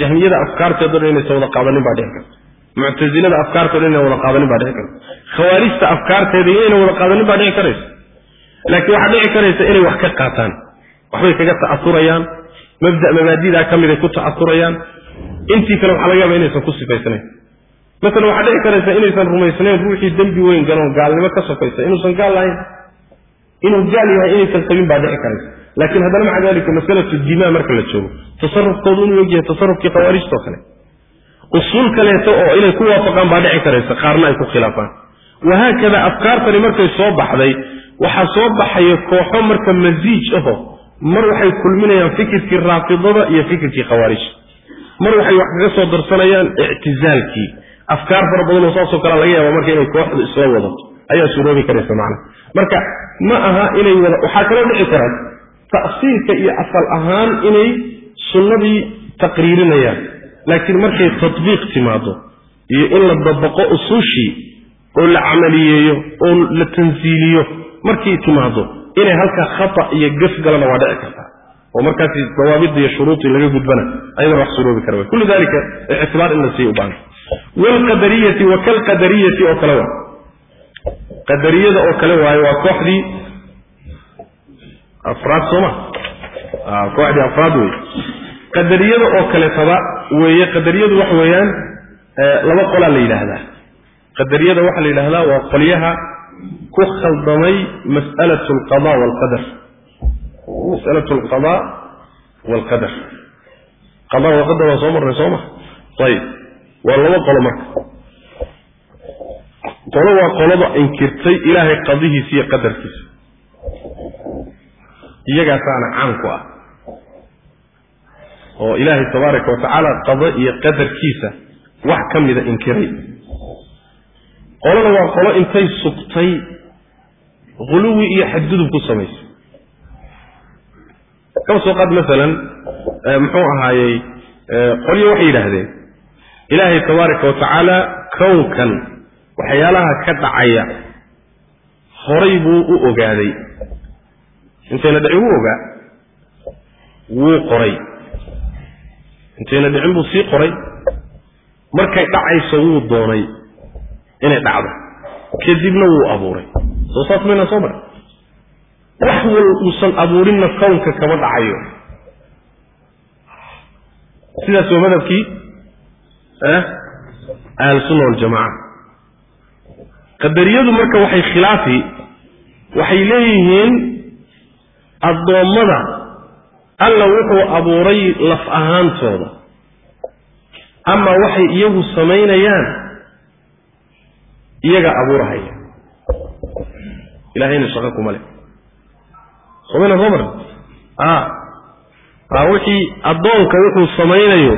jahmiyada afkaarteedo dhan inaysan wada qaadanin baa dhici karta. Muctasilada afkaarteo dhan inay wada qaadanin baa dhici karta. Khawaarijta afkaarteeda inayna wada qaadanin baa dhici karaysa. Laakiin waxaa dhici karaysa inay wax ka qaataan. Waxbay kaga ta'asurayaan mabda mabaadidaa ka mid ay ku ta'asurayaan intii kale waxaa laga yaaba inaysan ku sifaysnayn masalan waxaa dhici karaysa inaysan rumaysnayn ruuxii dembi weyn galoon gaalnimo ka sokaysa inuusan gaal lahayn inuu gaal yahay inaysan qabin baa dhici karaysa. Laakiin haddana maca dalika masalatu dimaa marka la joogo tasarufkoodu inuu ogyahay tasarufkii khawaarijtoo kale. Usuul kaleeto oo inay ku waafaqaan baa dhici karaysa qaarna ay ku khilaafaan. Wahaakada afkaartani markay soo baxday waxaa soo baxaya kooxo marka masiij aho mar waxay kulminayaan fikirkii raafidada iyo fikirkii khawaarijta. Mar waxay wax kaga soo darsanayaan ictizaalkii afkaar fara badan oo saasoo kale laga yaaba marka inay kooxdu isla wadato ayaa suuroobi karaysa macnaha marka ma aha inay wada waxaa kaloo dhici karaa ta'siilka iyo asal ahaan inay sunnadii taqriirinayaan. Laakiin markay tatbiiq timaado iyo in la dabaqo usuushii oo la camaliyeeyo oo la tansiiliyo markay timaado inay halkaa khata iyo gaf galana waa dhici kartaa oo markaasi dawaabidda iyo shuruudii laga gudbana ayadana wax suroobi kara. Kullu dalika ictibaar in la siiyo u waalqadariyati wa kalqadariyati oo kale waa qadariyada oo kale waayo waa kooxdii afraad sooma kooxdii afraad wey qadariyada oo kaleetaba weeye qadariyadu waxa weeyaan laba qolaa la yidhaahdaa qadariyada waxaa la yidhahdaa waa qolyaha ku khaldamay mas'alatu alqada waalqadar mas'alatu alqada waalqadar qada waqadar waa soo marnay soo ma ayib waa laba qolo marka. Qolo waa qolada inkirtay ilaahay qadihiisa iyo qadarkiisa. Iyagaasaana caan ku ah. Oo ilaahay tabaaraka wa tacaala qado iyo qadarkiisa wax ka mida inkiray. Qolada waa qolo intay sugtay huluwi iyo xadgudub ku samaysay kama soo qaad masalan muxuu ahaayey qolyo waxay yidhaahdeen ilaahay tabaaraka wa tacaala kownkan waxyaalaha ka dhacaya horay buu u ogaaday. Intayna dhicin wuu ogaa? Wuu qoray. Intayna dhicin buu sii qoray? Markay dhacayso wuu doonay inay dhacdo. Kadibna wuu abuuray. Soo saas maynaa soo mara wax wal uusan abuurinna kownka kama dhacayo. Sidaas waa madhabkii ahlusunna waljamaca qadariyadu marka waxay khilaafi waxay leeyihiin addoommada alla wuxuu abuuray laf ahaantooda. Ama waxay iyagu samaynayaan iyaga abuurahaya. Ilahayna shaqo kuma leh. Somayna soo marn a a wixii addoonka wuxuu samaynayo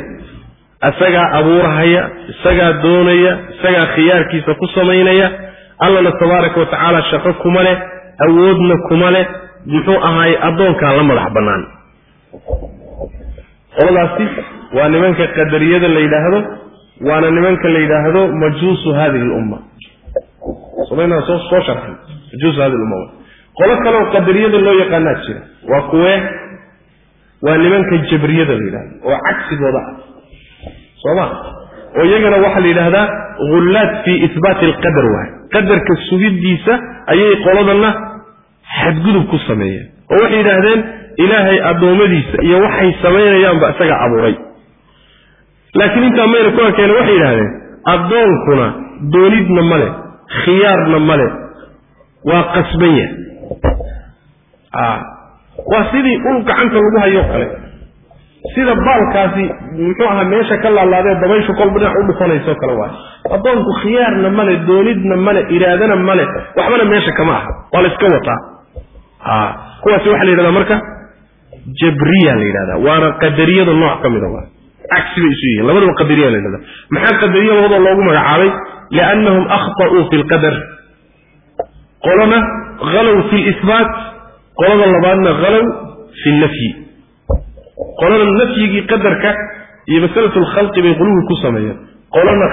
isagaa abuurahaya isagaa doonaya isagaa khiyaarkiisa ku samaynaya allana tabaaraka wa tacaala shaqo kuma leh awoodna kuma leh muxuu ahaay addoonkaa la madax bannaan. Qoladaasi waa nimanka qadariyada la yidhaahdo waana nimanka la yidhaahdo majuusu hadihi lumma. Soo sharxay majuusu hadihi lumma qolo kaleoo qadariyada loo yaqaanaa jira waa kuwee? Waa nimanka jabriyada la yidhahdo oo cagsigooda ah sooma oo iyagana waxaa la yidhaahdaa hullaad fii ihbaati alqadar waay. Qadarka sugiddiisa ayay qoladanna xadgudub ku sameeyeen. Oo waxay yidhaahdeen ilaahay addoommadiisa iyo waxay samaynayaanba isaga abuuray. Laakiin intaa mayna ku arkeene waxay yidhahdeen addoonkuna doonidna male khiyaarna male waa qasban yahay. Waa sidii ul gacanta lagu hayo kale sida baalkaasi muxuu ahaa meesha ka laalaadee dabayshu kolba dhinac u dhufanayso kale waay. Addoonku khiyaarna male doonidna male iraadana male waxbana meesha kama aha. Waa la iska wataa. Kuwaasi waxaa la yidhahdaa marka? Jabriya la yidhahdaa. Waana qadariyada nooc ka mida waay. Cagsi bay isu yihiin. Labadaba qadariya la yidhahda maxaa qadariya labadoo loogu magacaabay? Liannahum akhta'uu fi lqadar qolona halow fi lisbaat qolada labaadna halow fi lnafyi qolada nafyigii qadarka iyo masalatu lkhalqi bay quluwi ku sameeyeen qolona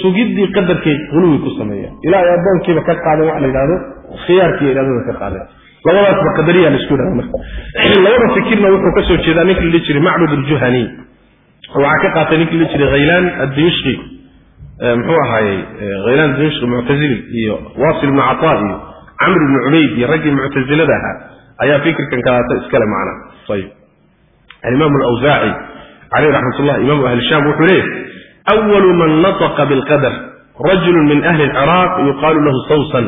sugiddii qadarkay quluwi ku sameeyeen ilaa ay addoonkiiba ka qaadeen waxa la yidhahdo khiyaarkii iradada ka qaadeen labadaasba qadariya la isku yidhahda marka. Labada fikirna wuxuu ka jeedaa ninki la jiray macbud aljuhani. Waxaa ka qaatay ninki la jiray khaylaan addimishqi muxuu ahaayey khaylaan dimishqi muctazili iyo wasil ibnu cataa iyo camr ibnu cubayd iyo raggii muctazilada ahaa. Ayaa fikirkan kalaata iskale macna. Ayib alimaam alawsaaci caleyh raxmat ullah imaamu ahli sham wuxuu leeyahy awalu man nataqa bilqadar rajulu min ahli alciraaq yuqaalu lahu sawsan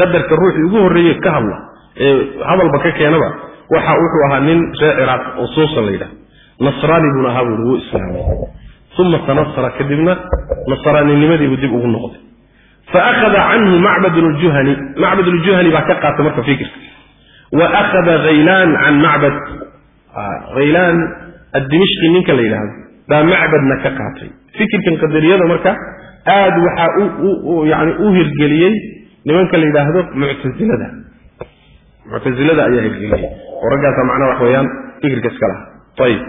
qadarka ruuxii ugu horreeye ka hadla ee hadalba ka keenaba waxa wuxuu ahaa nin reer ciraaq oo sawsan la yidhaha nasraani buuna ahaa buui wuu islaamay uma tanasara kadibna nasraaninimadii dib ugu noqday faahada canhu macbad ljuhani macbad ljuhani baa ka qaatay marka fikirka wa akhada khaylaan can macbad khaylaan addimishqi ninka la yidhaahdo baa macbadna ka qaatay fikirkan qadariyada marka aad waxaa yani u hirgeliyey nimanka la yidhaahdo muctasilada muctasilada ayaa hirgeliyey oo raggaasa macnaa wax weeyaan fikirka iska laha ayib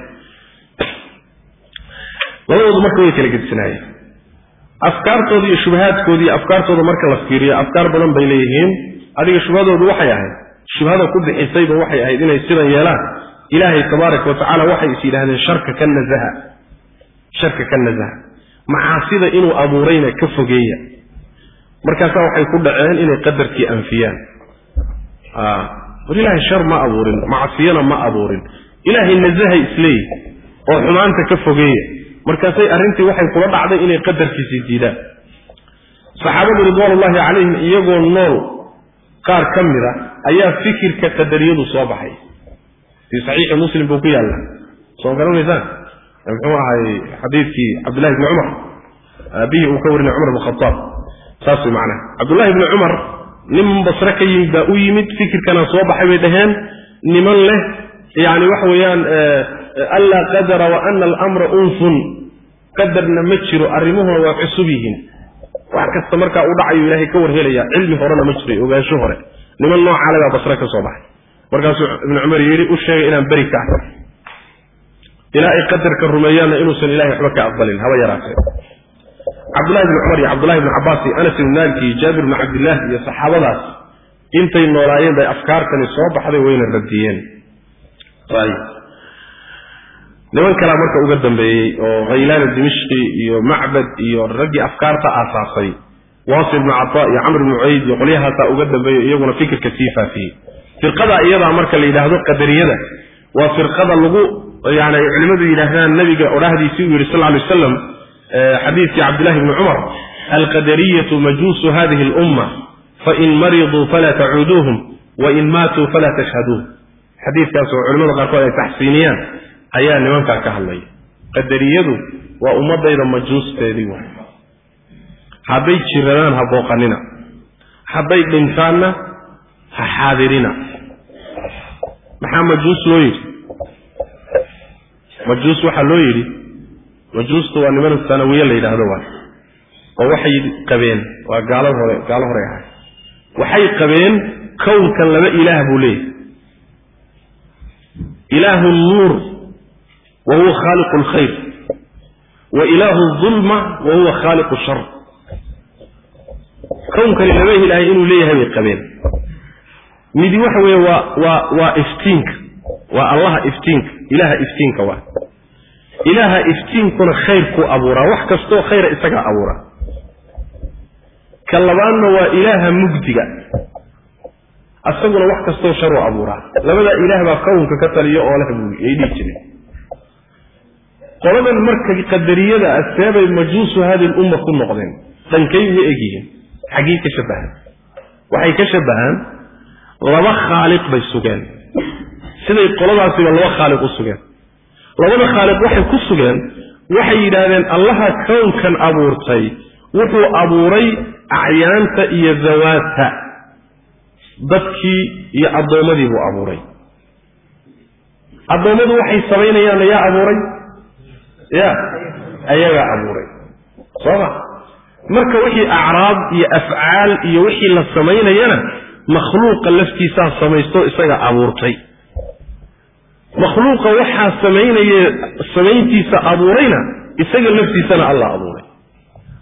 labadoodu marka way kala gedisanaayeen afkaartooda iyo shubahaadkooda iyo afkaartooda marka la fiiriyo afkaar badan bay leeyihiin adiga shubhadoodu waxay ahayd shubhada ku bixisayba waxay ahayd inay sidan yeelaan ilaahay tabaaraka watacaala waxay is yidhahdeen sharka ka nazaha. Sharka ka nazaha. Macaasida inuu abuurayna ka fogeeya. Markaasaa waxay ku dhaceen inay qadarkii anfiyaan. War ilaahay shar ma abuurin macsiyana ma abuurin. Ilaahay nazahay isleeyihi oo xumaanta ka fogeeya. Markaasay arrintii waxay kula dhacday inay qadarkiisii diidaan. Saxaabadu ridwaanullahi calayhim iyagoo nool qaar ka mid a ayaa fikirka qadariyadu soo baxay fii saxiixi muslim buu ku yaalla soo garanaysaan? Muxuu ahay xadiidkii cabdullahi bni cumar. Aabihii uu ka warinay cumar bn khataab saas way macnaha cabdullahi bni cumar nin basre ka yimid baa u yimid fikirkana soo baxay bay dhaheen. Niman leh yani waxa weeyaan anlaa qadara wa ana alamra unfun. Qadarna ma jiro arrimuhuna waa cusub yihiin. Wax kasta markaa u dhacayo ilaahay ka warhelaya cilmi horena ma jiray ogaansho hore. Niman noocaale baa basre ka soo baxay markaasuu ibnu cumar yidhi u sheegay inaan beri ka ah ilaa ay qadarka rumeeyaanna inuusan ilahay waxba ka aqbalin haba yaraatee. Cabdullahi bni cumar iyo cabdullahi bni cabbaas iyo anas ibn malik iyo jaabir bni cabdillaah iyo saxaabadaas intay noolaayeen bay afkaartani soo baxday wayna radiyeen. Niman kalaa marka uga dambeeyey oo khaylaan dimishqi iyo macbad iyo raggii afkaarta aasaasay waasil ibnu cataa iyo camr ibnu cubayd iyo qolyahaasaa uga dambeeyo iyaguna fikirka sii faafiyey firqada iyadaa marka la yidhaahdo qadariyada waa firqada lagu yani ay culimmadu yidhaahdaan nabiga odhahdiisii uu yidhi sal ly wasalam xadiidkii cabdillahi bni cumar alqadariyatu majuusu hadihi alumma fain mariduu falaa tacuuduuhum wain maatuu falaa tashhaduuh xadiidkaas oo culimmada qaarkood ay taxsiiniyaan ayaa nimankaa ka hadlaya. Qadariyadu waa ummadayda majuusteedii waay. Hadday jiradaan ha booqanina hadday dhintaanna ha xaadirina maxaa majuus loo yidhi. Majuus waxaa loo yidhi majuustu waa niman sanawiye la yidhaahdo waay. Oo waxay qabeen waa gaalo hore gaalo horey ahay. Waxay qabeen kownkan laba ilaah buu leeyahay. Ilaahu nuur wa huwa khaaliqu lkhayr wa ilaahu dulma wa huwa khaaliqu shar kownkani laba ilaahay inuu leeyahay bay qabeen midi waxa weeye waa waa waa iftiinka waa allaha iftiinka ilaaha iftiinka waa. Ilaaha iftiinkuna khayrkuu abuuraa wax kastoo khayra isagaa abuuraa ka labaadna waa ilaaha mugdiga asaguna wax kastoo sharuu abuuraa labadaa ilaah baa kownka ka taliya oo leh buui ay dhihi jireen. Qoladan marka qadariyada ah seebay majuusu hadi lumma ku noqdeen dhankay uga egyihiin xaggii ka shabahaan. Waxay ka shabahaan laba khaaliq bay sugeen. Siday qoladaasiba laba khaaliq u sugeen. Labada khaaliq waxay ku sugeen waxay yidhaahdeen allaha kownkan abuurtay wuxuu abuuray acyaanta iyo dawaadta dadkii iyo addoommadii buu abuuray. Addoommadu waxay samaynayaanna yaa abuuray? Ya ayagaa abuuray. Soo ma? Marka wixii acraab iyo afcaal iyo wixii la samaynayana makhluuqa laftiisaa samaysto isaga abuurtay. Makhluuqa waxaa samaynaye samayntiisa abuurayna isaga laftiisana alla abuuray.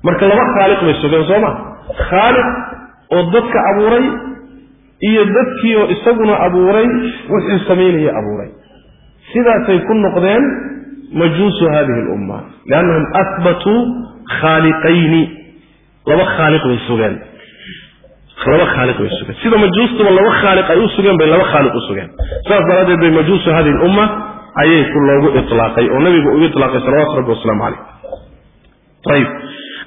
Marka laba khaaliq bay sugeen soo ma? Khaaliq oo dadka abuuray iyo dadkii oo isaguna abuuray wuxuu samaynaya abuuray. Sidaasay ku noqdeen majuusu hadihi lumma liannahum ahbatuu khaaliqayni. Laba khaaliq bay sugeen laba khaaliq bay sugeen. Sida majuustuba laba khaaliq ay u sugeen bay laba khaaliq u sugeen. Saas daraaddeed bay majuusu hadihi lumma ayay ku loogu ilaaqay oo nabigu uu ilaaqay salawatu rabbi wasalaamu calayh. Ayib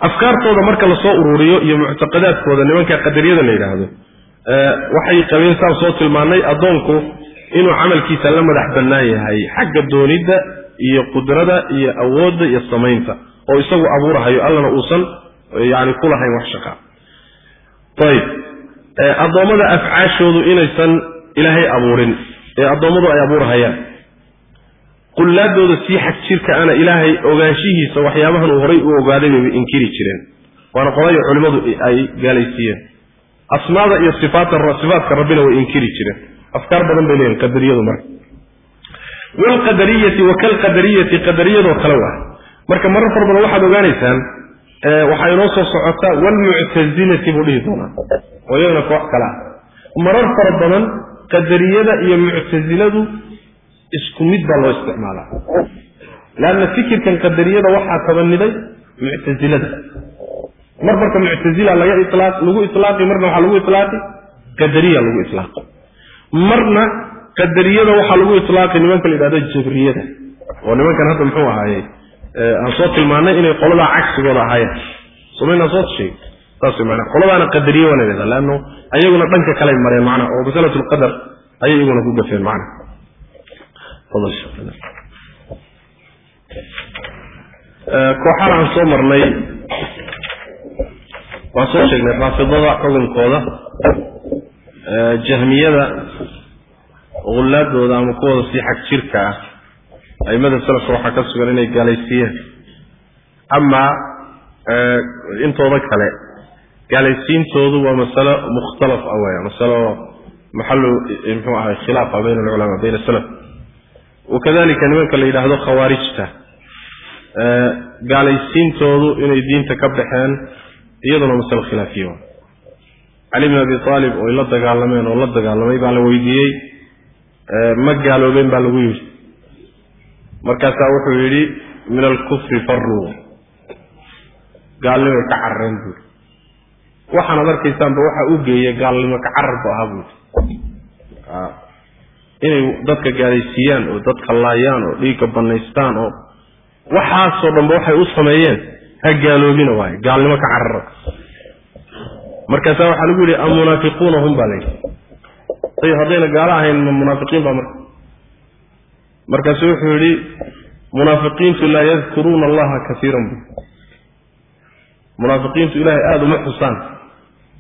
afkaartooda marka la soo ururiyo iyo muctaqadaadkooda nimanka qadariyada la yidhaahdo waxay qabeen saan soo tilmaannay addoonku inuu camalkiisa la madax bannaan yahay xagga doonidda iyo qudrada iyo awoodda iyo samaynta oo isagu abuurahayo allana uusan yani ku lahayn wax shaqa ayib addoommada afcaashoodu inaysan ilaahay abuurin ee addoommadu ay abuurahayaan. Qullaadooda sii xag jirka ana ilaahay ogaanshihiisa waxyaabahan uu horay u ogaaday bayba inkiri jireen. Waana qolaya culimmadu ay gaalaysiiyeen. Asmaada iyo sifaatka rabbina way inkiri jireen. Afkaar badan bay leeyihiin qadariyadu marka. Wlqadariyati wa kalqadariyati qadariyadoo kale waa. Marka marar far badan waxaad ogaanaysaan waxaa inoo soo socotaa wlmuctazilati buu dhihi doonaa. Oo iyagana koox kale ah marar fara badan qadariyada iyo muctasiladu isku mid baa loo isticmaalaa. Leanna fikirkan qadariyada waxaa tabaniday muctasilada mar marka muctazila laga lagu ilaaqi marna waxaa lagu ilaaqi qadariya lagu ilaaqi marna qadariyada waxaa lagu ilaaqi nimanka la yidhahdo jabriyada oo nimankan hadda muxuu ahaaye aan soo tilmaanay inay qoladaa cagsigooda ahaayeen. Somaynaa soo sheeg. Saas mana qoladaana qadariye waa la yidhahda leanno ayaguna dhanka kaley mareen macnaha oo masalatu lqadar ayay iyaguna ku gafeen macnaha kooxana aan soo marnay waan soo sheegnay raafidada xukunkooda jahmiyada hullaadooda ama kuwooda sii xag jirka ah aimada salafka waxaa ka sugan inay gaalaysiiyeen amaa intooda kale gaalaysiintoodu waa masalo mukhtalaf ah weya masalo maxalu muxuu ahay khilaafa bayna alculamaa bayna salaf. Wakadalika nimanka la yidhaahdo khawaarijta. Gaalaysiintoodu inay diinta ka baxeen iyaduna masalo khilaafiya cali bin abi aalib oo ay la dagaalameen oo la dagaalamay baa la weydiiyey. Ma gaaloobeen baa lagu yidhi markaasaa wuxuu yidhi min alkufri faruu gaalnimay ka carareen buuri waxaanaad arkaysaanba waxaa u geeya gaalnimo ka carar bu ahaa buuri inay dadka gaalaysiiyaan oo dadka laayaan oo dhiigga bannaystaan oo waxaasoo dhanba waxay u sameeyeen ha gaaloobina waayo gaalnimo ka carara markaasaa waxaa lagu yidhi amunaafiquuna hum baa layidhi say haddayna gaalo ahayn ma munaafiqiin baa marka markaasu wuxuu yidhi munaafiqiintu laa yadkuruuna allaha kaiiran bu munaafiqiintu ilaahay aada uma xusaan.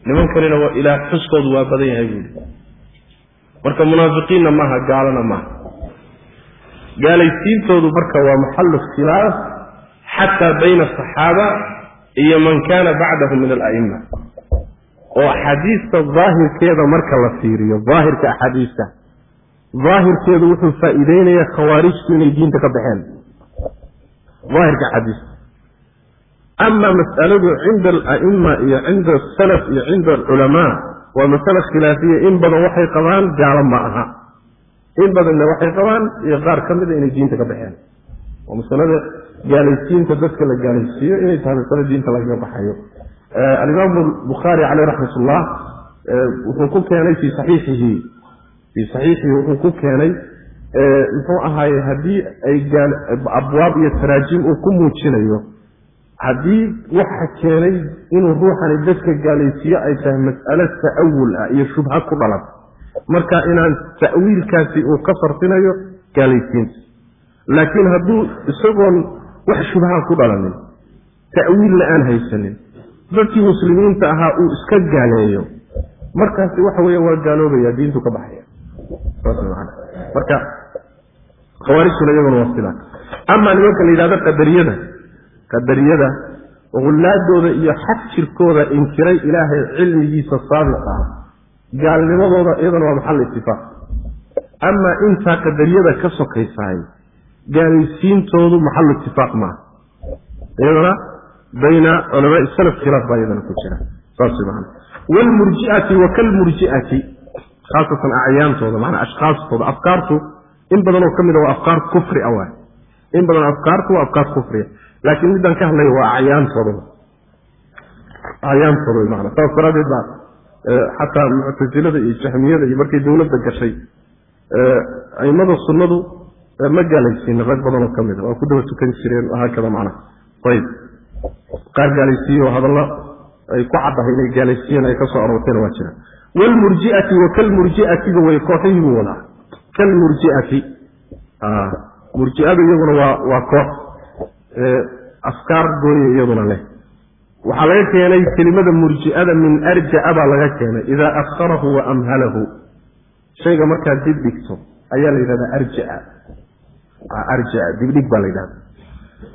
Nimankanina ilaah xuskoodu waa badan yahay buu yidhi marka munaafiqiinna maaha gaalana maaha. Gaalaysiintoodu marka waa maxalu khilaaf xataa bayna asaxaaba iyo man kana bacdahum min ala'ima oo axaadiista daahirkeeda marka la fiiriyo daahirka axaadiista daahirkeedu wuxuu faa'iideynaya khawaarijtu inay diinta ka baxeen. Daahirka axaadiista ama mas'aladu cinda ala'ima iyo cinda asalaf iyo cinda alculamaa waa masale khilaafiya. In badan waxay qabaan gaalo ma aha. In badanna waxay qabaan iyo qaar ka mida inay diinta ka baxeen. Waa masalada gaalaysiinta dadka la gaalaysiiyo inay tahay masale diinta lagaga baxayo. Alimaamu bukhaari caleyh raxmat wuxuu ku keenay fii saxiixihi fii saxiixihi wuxuu ku keenay muxuu ahaaye haddii ay abwaab iyo taraajim uu ku muujinayo haddii waxa keenay inuu ruuxani dadka gaalaysiiyo ay tahay mas'alo ta'awul ah iyo shubha ku dhalan. Marka inaan ta'wiilkaasi uu ka sarfinayo gaalaysiinta laakiin hadduu isagoon wax shubha ku dhalanin ta'wiilna aan haysanin dadkii muslimiinta ahaa uu iska gaaleeyo. Markaasi waxa weeye waa gaaloobaya diintu ka baxaya marka khawaarijtuna iyaguna waa sidaa. Amaa nimanka la yidhahdo qadariyada. Qadariyada uqulaadooda iyo xag jirkooda inkiray ilaahay cilmigiisa saabiq ah gaalnimadooda iyadana waa maxal itifaaq amaa intaa qadariyada ka sokaysahay gaalaysiintoodu maxal itifaaq maaha iyadana bayna culamaai salaf khilaaf baa iyadana ku jira. Saas man wlmurjiati wa kalmurjiati khaasatan acyaantooda manaa ashkaastooda afkaartu in badanoo ka mida waa afkaar kufri a waay in badan afkaartu waa afkaar kufriya laakiin midaan ka hadlaya waa acyaantooda acyaantooda wy maana saas daraadeed baa xataa muctasilada iyo jahmiyada iyo markay dowladda gashay aimada sunnadu ma gaalaysiin rag badanoo ka mida waa ku daba tukan jireen haakada macnaha ayb qaar gaalaysiiyo hadallo ay ku caddahay inay gaalaysiiyeen ay ka aroorteen waa jira wlmurjiati wa kalmurjiatiga way kooxihii wadaa kalmurjiati murjiadu iyaguna waa waa koox afkaar gooya iyaduna leh. Waxaa laga keenay kelimada murji'ada min arja'a baa laga keenay. Idaa akharahu wa amhalahu. Shayga markaad dib dhigto ayaa la yidhahdaa arjaa. Arjaa dibdhig baa la yidhahda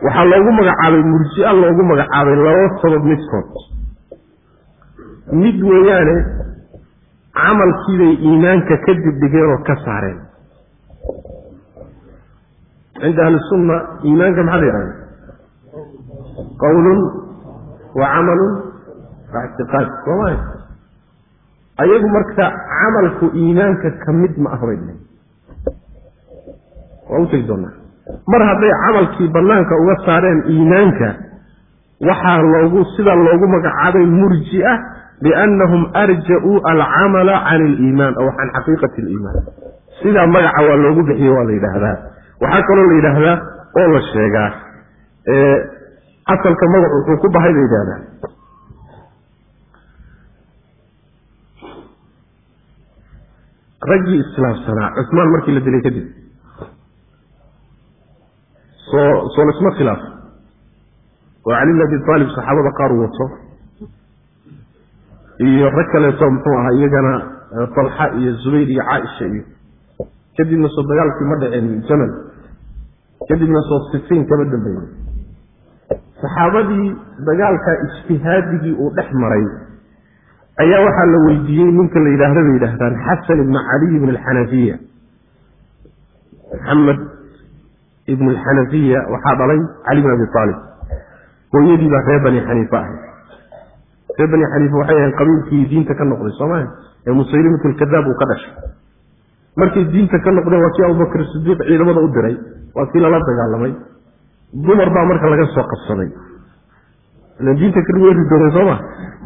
waxaa loogu magacaabay murji'a loogu magacaabay laba sabab midkood. Mid weeyaane camalkiibay iimaanka ka dibdhigeen oo ka saareen. Cinda ahli sunna iimaanka maxaa la yidhahda qawlun wa camalun wa ictiqaad. Sooma ayagu marka camalku iimaanka ka mid ma ah bay dhaheen waa u doonaa. Mar hadday camalkii banaanka uga saareen iimaanka waxaa loogu sidaa loogu magacaabay murji'a liannahum arja-uu alcamala can aliimaan aw can xaqiiqati aliimaan sidaa magaca waa loogu bixiye waa la yidhaahdaa waxaa kaloo la yidhaahdaa oo la sheegaa asalka magacu wuxuu ku bahay bay yidhahdaa raggii islaamsanaa cusmaan markii la dilay kadib soo soo laisma khilaaf oo cali bn abi aalib saxaabada qaar wato iyo rag kaleeto muxuu ahaa iyagana talxa iyo zubayr iyo caaisha iyo kadibna soo dagaalkii ma dhaceen jamal kadibna soo sifiin kama dambeeyey saxaabadii dagaalka ijtihaadigii uu dhex maray ayaa waxaa la weydiiyey ninka la yidhaahda bay yidhaahdaan xasan ibna caliy ibn alxanafiya maxamed ibn alxanafiya waxaa dhalay cali bn abi aalib hooyadii baa reer bani xaniifa ahay reer bani xaniifa waxay ahayn qabiilkii diinta ka noqday soomaalia ee musaylimat alkadaab uu ka dhashay. Markay diinta ka noqdeen waa kii abubakr sidiiq ciidamada u diray waa kii lala dagaalamay. Dumar baa marka laga soo qabsaday. Diinta kaligu doonay sooma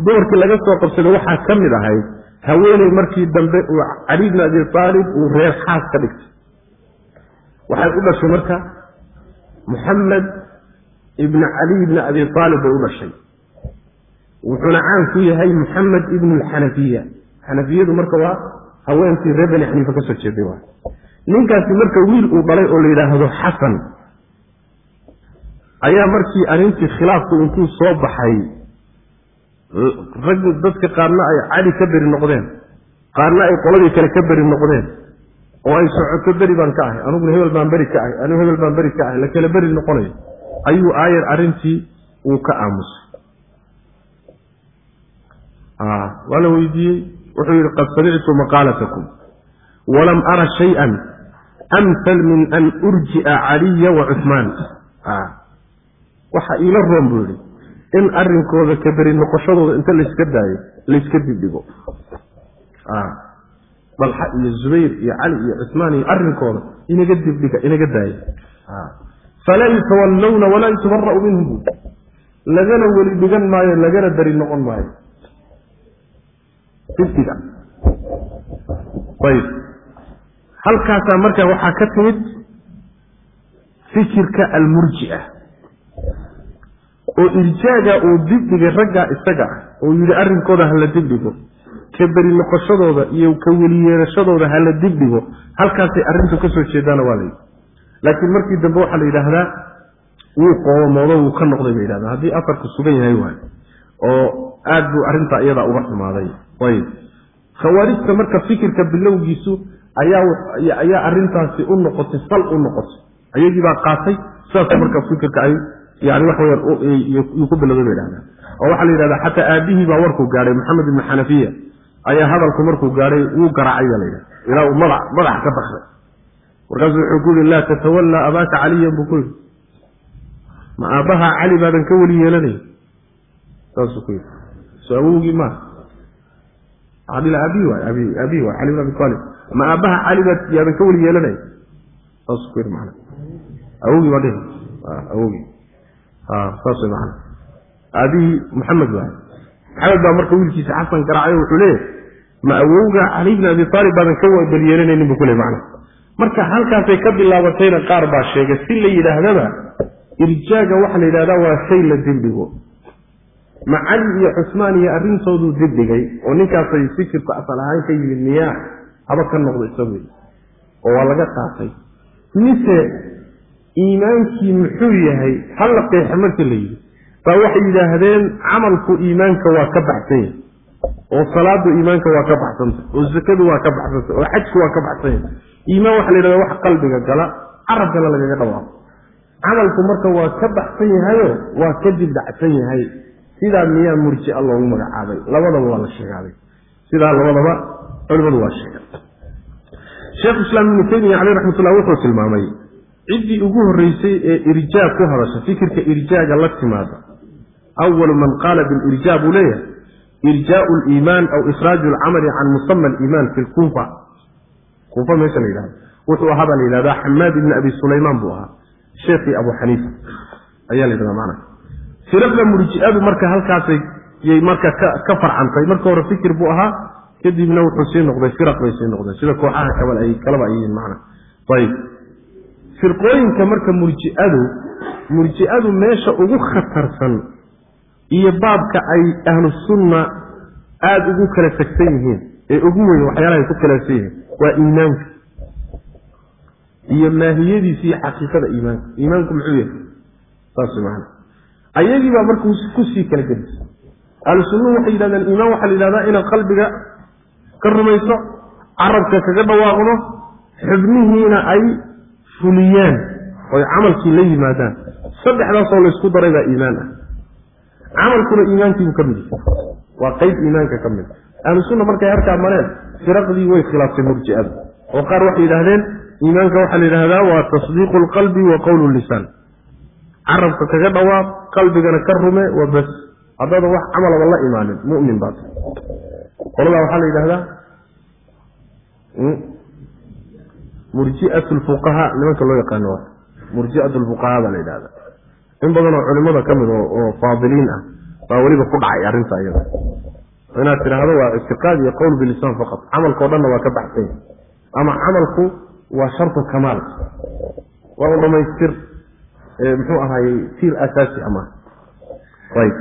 dumarkii laga soo qabsaday waxaa ka mid ahayd haweeney markii dambe uu cali bni abi aalib uu reer xaas ka dhigtay. Waxay u dhashay marka muxamed ibna caliy ibni abi aalib bay u dhashay wuxuuna caan ku yahay muxamed ibnu alxanafiya xanafiyadu marka waa haweenkii reer bani xaniifa ka soo jeeday ninkaasi marka wiil uu dhalay oo la yidhaahdo xasan ayaa markii arrintii khilaafku intuu soo baxay rag dadka qaarna ay cali ka beri noqdeen qaarna ay qoladii kale ka beri noqdeen oo ay socoto beri baan ka ahay aniguna hebel baan beri ka ahay anigu hebel baan beri ka ahay la kala beri noqonayo ayuu aayar arrintii uu ka aamusay waa la weydiiyey. Wuxuu yidhi qad samictu maqaalatakum. Walam ara shay-an amhal min an urji'a caliya wa cuhmaan waxa iila roon buu yidhi. In arrinkooda ka beri noqoshadooda inta layska daayo layska dibdhigo. Dalxa iyo zubayr iyo cali iyo cusmaan iyo arrinkooda inaga dibdhiga inaga daaya falaa yutawallawna walaa yutabara'u minhum lagana weli dhigan maayo lagana beri noqon maayo dibdhiga ayb halkaasaa marka waxaa ka timid fikirka almurji'a oo irjaaga uu dibdhigay raggaa isaga ah oo yidhi arrinkooda hala dibdhigo ka beri noqoshadooda iyo ka weliyeerashadooda hala dibdhigo halkaasay arrintu ka soo jeedaana waa layidhi laakiin markii dambe waxaa la yidhaahdaa wuu qoomoodo wuu ka noqday bay yidhahdaa haddii afarku sugan yahay waay oo aad buu arrintaa iyadaa uga xumaaday khawaarijta marka fikirka bilowgiisu ayaa ayaa arrintaasi u noqotay sal u noqotay. Ayagii baa qaatay sidaas marka fikirka ay yani wax weyaan ku bilowday bay dhahdaan oo waxaa la yidhahdaa xataa aabihii baa warkuu gaadhay maxamed ibni xanafiya ayaa hadalku markuu gaadhay wuu garaacay baa la yidhahda ilaa uu madax madax ka bakday markaasuu wuxuu ku yihi laa tatawallaa abaaka caliyan buu ku yidhi. Ma aabbaha cali baadan ka weli yeelanay? Saasuu ku yidhi. So awowgii maa adila aabihi waay abi aabihi waay cali bin abi talib ma aabbaha cali baad yaadan ka weli yeelanay? Saasuu ku macana awogii baa dhihi awogii saas way macana aabihii maxamed waay. Maxamed baa marka wiilkiisa xasan garaacayo wuxuu leeyahy ma awowga cali bn abi aalib baadan ka balyeelanaynin bu kule macna. Marka halkaasay ka bilaabatayna qaar baa sheegay si la yidhaahdaba irjaaga waxaa la yidhahdaa waa shay la dibdhigo ma cali iyo cusmaan iyo arrintooduu dibdhigay oo ninkaasay fikirku asal ahaan ka yimid miyaa haba ka noqdo isagu oo waa laga qaatay. Mise iimaankii muxuu yahay halla qeexa marka la yidhi baa waxay yidhaahdeen camalku iimaanka waa ka baxsan yahay oo salaadu iimaanka waa ka baxsanta oo zakadu waa ka baxsanta oo xajku waa ka baxsan yahay. Iimaan waxa la yidhahda wax qalbiga gala carabkana lagaga dhawaaqo. Camalku marka waa ka baxsan yahayo waa ka dibdhacsan yahay sidaa miyaa murjia loogu magacaabay. Labadaba waa la sheegaaday. Sidaa labadaba culimadu waa sheegay sheekhu islaam ibnu taymiya caleyh raxmatullah wuxuu tilmaamay ciddii ugu horreysay ee irjaag ku hadasha fikirka irjaaga la timaada awalu man qaala bilirjaa buu leeyahay irjaau liimaan aw ikhraaju alcamali can musama aliimaan fi lkuufa kuufa. Meesha la yidhahdo. Wuxuu ahaa baa la yidhahdaa xamaad ibni abi sulaymaan buu ahaa. Sheekhii abu xaniifa ayaa la yidhahdaa macnaha firaqda murji'adu marka halkaasay yay marka ka farcantay marka hore fikir buu ahaa kadibna wuxuu sii noqday firaq bay sii noqdeen sida kooxaha kabal ay kalaba ay yihiin macna. Ayib. Firqooyinka marka murji'adu murji'adu meesha ugu khatarsan iyo baabka ay ahlu sunna aada ugu kala tagsan yihiin ee ugu weyn waxyaalaha ay ku kalasan yihiin waa iimaanka. Iyo maahiyadiisa iyo xaqiiqada iimaanka. Iimaanku muxuu yahay? Saas maana ayagii baa marka ku sii kala gedisa ahlu sunnuhu waxay yidhahdeen iimaan waxaa la yidhahdaa inaad qalbiga ka rumayso carabka kaga dhawaaqdo xubnihiina ay fuliyaan oy camalkii la yimaadaan. Saddexdaasoo laysku daray baa iimaan ah. Camalkuna iimaankiibuu ka mid waa qeyb iimaanka ka mid ahlu sunna markay harkaa mareen firaqdii way khilaaftay murji'ada. Oo qaar waxay yidhahdeen iimaanka waxaa la yidhahdaa waa tasdiiqu lqalbi wa qowlu lisaan carabka kaga dhawaaq qalbigana ka rume wa bas haddaadan wax camalaba la imaanin mumin baat qoladaa waxaa la yidhahdaa murji'at lfuqahaa nimanka loo yaqaano wa murji'at lfuqahaa baa la yidhahda in badanoo culimada ka mid oo faadiliin ah baa weliba ku dhacay arrinta iyada. Inaad tidhaahdo waa ictiqaad iyo qowl bilisaan faqad camalkao dhanna waa ka baxsan yahay. Ama camalku waa shartu kamaal. Waa u dhamaystir muxuu ahaayey tiir asaasi ama. Ayb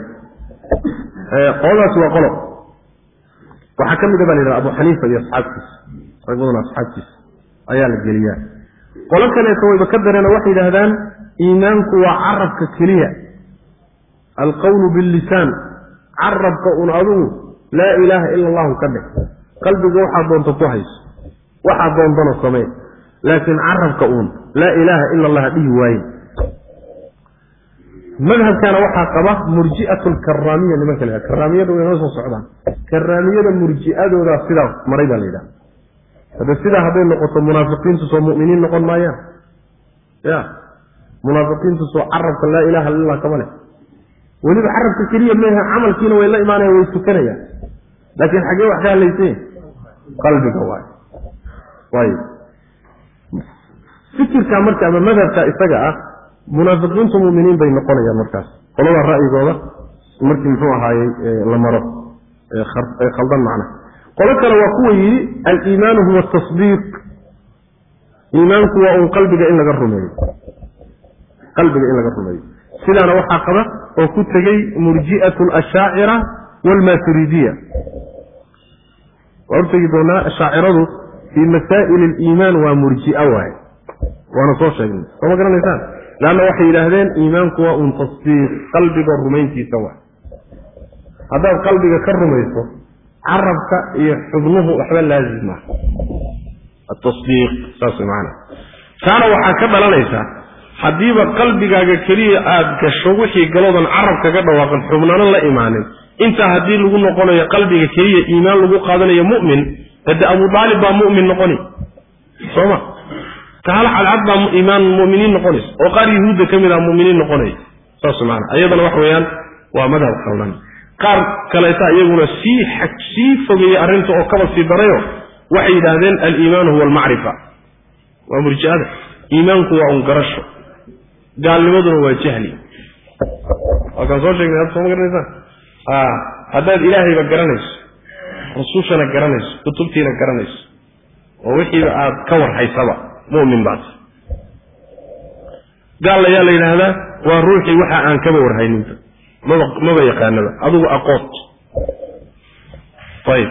qoladaasi waa qolo. Waxaa ka mid a ba la yidhahda abu xaniifa iyo asxaabtiisa rag asxaabtiisa ayaa la geliyaa. Qolo kaleeto wayba ka dareeno waxay yidhaahdaan iimaanku waa carabka keliya. Alqawlu billisaan. Carabka un adugu laa ilaaha ila allahu ka dheh. Qalbiga waxaa doonta ku hayso. Waxaa doontana samee. Laakiin carabka uun laa ilaaha ila allah dhihi waaye madhabkana waxaa qaba murji'atu lkaraamiya nimanka la karaamiyada way noo soo socdaan. Karaamiyada murji'adoodaa sidaa maray baa la yidhaha hadde sidaa hadday noqoto munaafiqiintu soo mu'miniin noqon maayaan? Ya. Munaafiqiintu soo carabka laa ilaha illa allah kama leh. Weliba carabka keliya meehe camalkiina way la imaanayan way tukanayaan. Laakiin xaggee wax ka hadlaysay qalbiga waay. Ayb fikirka marka ama madhabka isaga ah munaafiqiintu muminiin bay noqonayaan markaas. Qolada ra'yigooda markii muxuu ahaayey la maro ee khaldan macna. Qolo kale waa kuwa yidhi aliimaanu huwa tasdiiq. Iimaanku waa un qalbiga in laga rumeeyo. Qalbiga in laga rumeeyo. Sidaana waxaa qaba oo ku tegey murji'atu alashaacira waalmaturidiya waa urtegi doonaa ashaaciradu fii masaa'ili aliimaan waa murji'a waaye. Waana soo sheegnay. Soo ma garanaysaan leanna waxay yidhaahdeen iimaanku waa un tasdiiq qalbiga rumayntiisa wa haddaad qalbiga ka rumayso carabka iyo xubnuhu waxba laazim maaha atasdiiq saas macana taana waxaa ka dhalanaysaa haddiiba qalbigaaga keliya aada gasho wixii galoodan carab kaga dhawaaqan xubnano la imaanin intaa haddii lagu noqonayo qalbiga keliya iimaan lagu qaadanayo mu'min hade abu daalib baa mu'min noqoni kahal cadcad baa iimaan mu'miniin noqonaysa oo qaar yahuudda ka mid ah mu'miniin noqonaya saas maana ayadana wax weeyaan waa madhab qaldan qaar kaleeta iyaguna sii sii fogeeyey arrinta oo kaba sii darayo waxay yidhaahdeen aliimaanu huwa almacrifa. Waa murji'ada. Iimaanku waa un garasho. Gaalnimaduna waa jahli. Waa kaan soo sheegnay hadda sooma garanaysaan a haddaad ilaahayba garanayso rasuushana garanayso kutubtiina garanayso oo wixiiba aad ka warhaysaba mu'min baad gaal ayaa la yidhaahdaa waa ruuxii waxa aan kaba warhayninba maba maba yaqaanaba adigu aqood ayib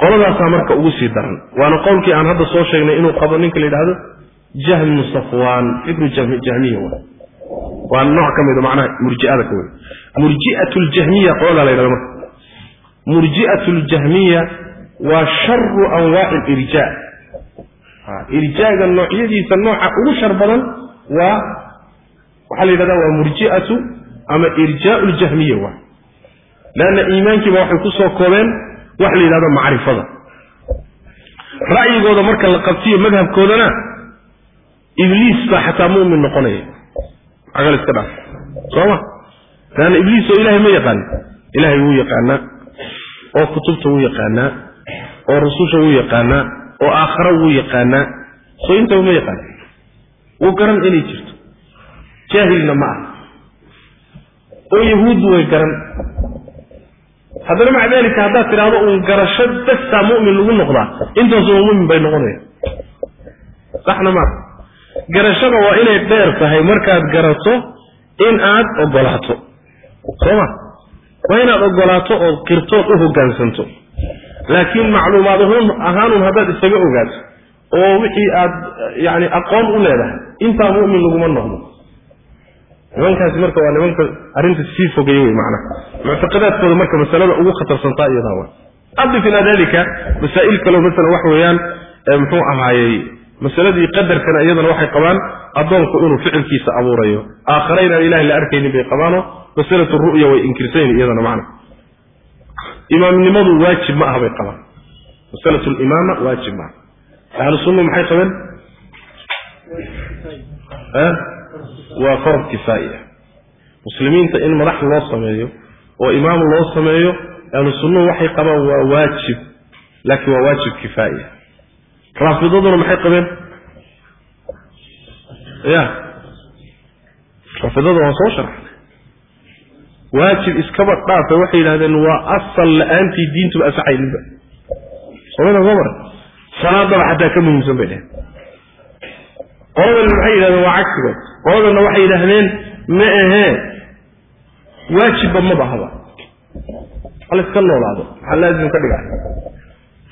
qoladaasaa marka ugu sii daran. Waana qowlkii aan hadda soo sheegnay inuu qabo ninka la yidhahdo jahmu safwaan ibnu jahmiya wa waa nooc ka mida macnaha murji'ada ka wey murji'atu ljahmiya qoladaa la yidhahdo marka. Murji'atu ljahmiya waa sharu anwaaci alirjaa irjaaga noocyadiisa nooca ugu shar badan waa waxaa la yidhahda waa murji'atu ama irjaau ljahmiya wa leanna iimaankiiba waxay ku soo koobeen waxa la yidhahdo macrifada. Ra'yigooda marka la qabtiyo madhabkoodana ibliis baa xataa mu'min noqonaya. Agal iska dhaaf. Sooma leanna ibliis oo ilahay ma yaqaano ilahay wuu yaqaanaa oo kutubta wuu yaqaanaa oo rususha wuu yaqaanaa oo aakhara wuu yaqaanaa. Soo intaba ma yaqaan wuu garan inay jirto. Jaahilna ma ah oo yahuuddu way garan. Haddana maca dalika haddaad tidhaahdo uun garasho dastaa mu'min lagu noqdaa intaasuma mu'min bay noqonaya saxna maa garashada waa inay dheer tahay markaad garato in aad ogolaato. Sooma waa inaad ogolaato ood qirtood u hoggaansanto laakiin macluumaad ahaanun haddaad isaga ogaato oo wixii aad yani aqoon u leedahay intaa mu'min laguma noqdo. Nimankaasi marka waa nimanka arrinta sii fogeeye wey macnaha muctaqadaadkooda marka masalada ugu khatarsantaa iyadaa wa adif ilaa dalika masaa'il kaleo masalan wax weeyaan muxuu ahaayey masaladii qadarkana iyadana waxay qabaan addoonku inuu ficilkiisa abuurayo. Aakhare inaan ilahay la arkaynin bay qabaano masalatu ru'ya way inkirsayn iyadana macna imaamnimadu waajib ma aha bay qabaan. Masalatu limaama waajib maaha ahlu sunna maxay qabeen? Waa farad kifaaya muslimiinta in madax loo sameeyo oo imaam loo sameeyo ahlu sunnuhu waxay qabaan waa waajib laakiin waa waajib kifaaya raafidaduna maxay qabeen? Ya raafidada waa soo sharxay waajib iskaba dhaafa waxay yidhahdeen waa asal la'aantii diintuba asaxayninba soomada soo mara salaadaba xataa ka muhiimsan bay dheheen qoladan maxay yidhahdeen waa cagsigood qoladanna waxay yidhaahdeen ma ahee waajibba maba haba hal iska noolaado. Maxaa laazim ka dhiga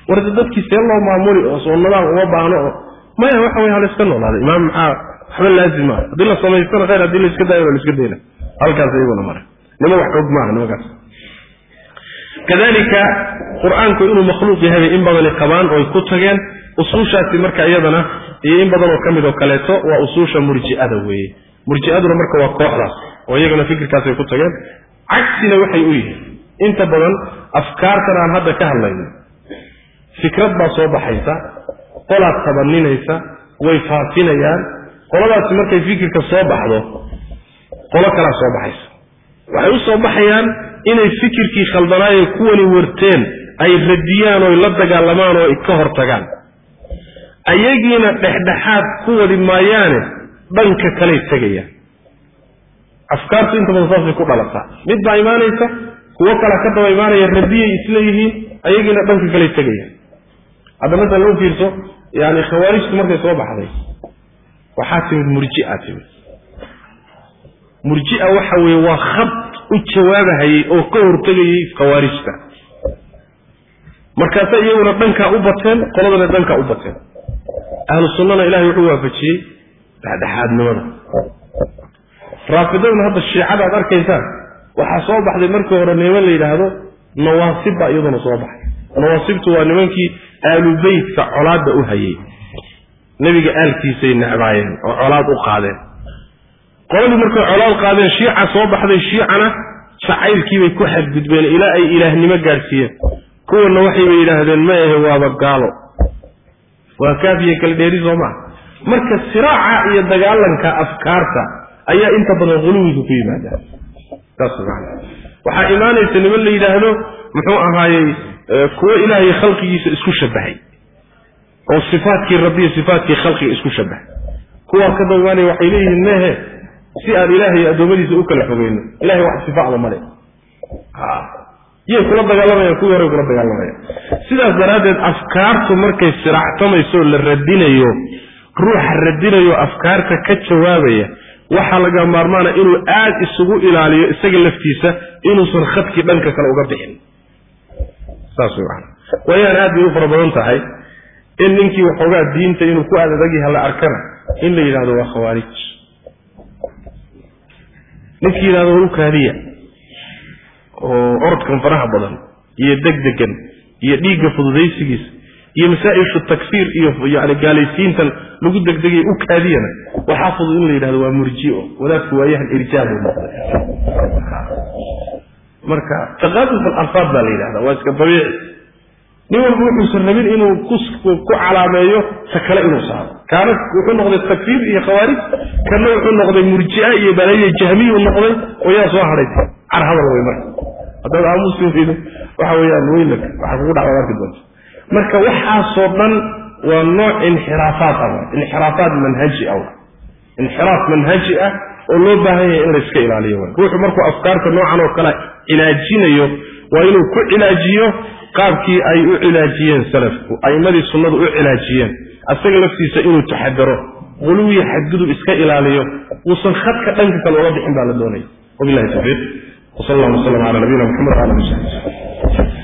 warda dadkii see loo maamuli oo soo uma baahno oo maya waxa wey hal iska noolaado imaam maxaa waxba laazim maaha haddii la samaystana khayr haddii la daayo la iska dayna. Halkaas iyaguna mara nima wax xoog maaha nimakaas kadalika qur'aanku inuu makhluuq yahay in badani qabaan oy ku tageen usuushaasi marka iyadana iyo in badan oo ka mid oo kaleeto waa usuusha murji'ada weeye. Murji'aduna marka waa kooxdaas oo iyagana fikirkaasay ku tageen. Cagsina waxay u yihiin inta badan afkaartan aan hadda ka hadlayno fikrad baa soo baxaysa qolaad tabaninaysa way faafinayaan qoladaasi markay fikirka soo baxdo qolo kalaa soo baxaysa waxay u soo baxayaan inay fikirkii khaldanaaye kuwani warteen ay radiyaan oy la dagaalamaan oo ka hor tagaan ayagiina dhexdhexaad ku wadi maayaane dhanka kaley tegayaan afkaartu inta badan saasay ku dhalataa mid baa imaanaysa kuwo kala ka daba imaanaya radiyay isleeyihiin ayagiina dhanka kaley tegayaan hadda masalan u fiirso yani khawaarijtu markay soo baxday waxaa timid murjia timid murjia waxa weeye waa khad u jawaabahayey oo ka hortegayey khawaarijta. Markaasa iyaguna dhankaa u bateen qoladana dhankaa u bateen. Ahlu sunnana ilahay wuxuu waafajiyey dhexdhexaadnimada. Raafidaduna hadda shiicada aad arkaysaan waxaa soo baxday markii hore niman la yidhaahdo nawaasib baa iyaduna soo baxay nawaasibtu waa nimankii aalu colaadda u hayay. Nebiga aalkiisay necbaayeen oo colaad u qaadeen qoladii markay colaad qaadeen shiica soo baxday shiicana jacaylkiibay ku xadgudbeen. Ilaa ay ilaahnimo gaadhsiiyeen kuwanna waxayba yidhaahdeen ma ahe waaba gaalo. Waa kaafiya kala dheeri soo maa marka siraaca iyo dagaalanka afkaarta ayaa inta badan huluwiga ku yimaadaan. Saas maana waxaa imaanaysa niman la yidhaahdo muxuu ahaayey kuwo ilaahay khalqigiisa isku shabahay oo sifaatkii rabbiyo sifaatkii khalqiga isku shabahay kuwaa ka dawmaanaya waxay leeyihiin mehe si aan ilaahay addoommadiisa u kala fogeyno ilahay wax sifaacda male yay kula dagaalamayaan kuwii horey kula dagaalamayaan sidaas daraaddeed afkaartu markay siraactamayso la radinayo ruuxa radinayo afkaarta ka jawaabaya waxaa laga maarmaana inuu aad isugu ilaaliyo isaga laftiisa inuusan khadkii dhanka kale uga bixin. Saas way maana waayaan aad bay u fara badan tahay in ninkii waxoogaa diinta inuu ku adadagyaha la arkana in la yidhahdo waa khawaarij ninkii yidhahdo war u kaadiya oo orodkan faraha badan iyo degdegan iyo dhiigga fududaysigiisa iyo masaa-ishu takfiir iyo yani gaalaysiintan lagu degdegay u kaadiyana waxaa fudud in la yidhahdo waa murjio wadaadku waayahan irjaabu marka taqaadus baa la yidhahda waa iska dabiici nin walba wuxuusan rabin inuu ku calaameeyo ta kale inuu saaro. Kaana wuxuu noqday takfiir iyo khawaarij kana wuxuu noqday murjia iyo balaya jahmiyu noqday oo yaa soo hadhay car hadal wey marka. Haddaad aamusi weydo waxa weeyaan weynag waxaa kugu dhacda arki doonta marka waxaasoo dhan waa nooc inxiraafaad ah. Inxiraafaad manhaji ah. Inxiraaf manhaji ah oo loo baahan yahay in la iska ilaaliyo. Ruuxu markuu afkaarta noocan oo kale cilaajinayo waa inuu ku cilaajiyo qaabkii ay u cilaajiyeen salafku a'imadii sunnadu u cilaajiyeen asaga laftiisa inuu taxadaro quluwiya xadgudub iska ilaaliyo uusan khadka dhanka kale uga bixin baa la doonaya. Wabilahi tawfiiq. Wsal allah waslam ala nabiyina mxamed wala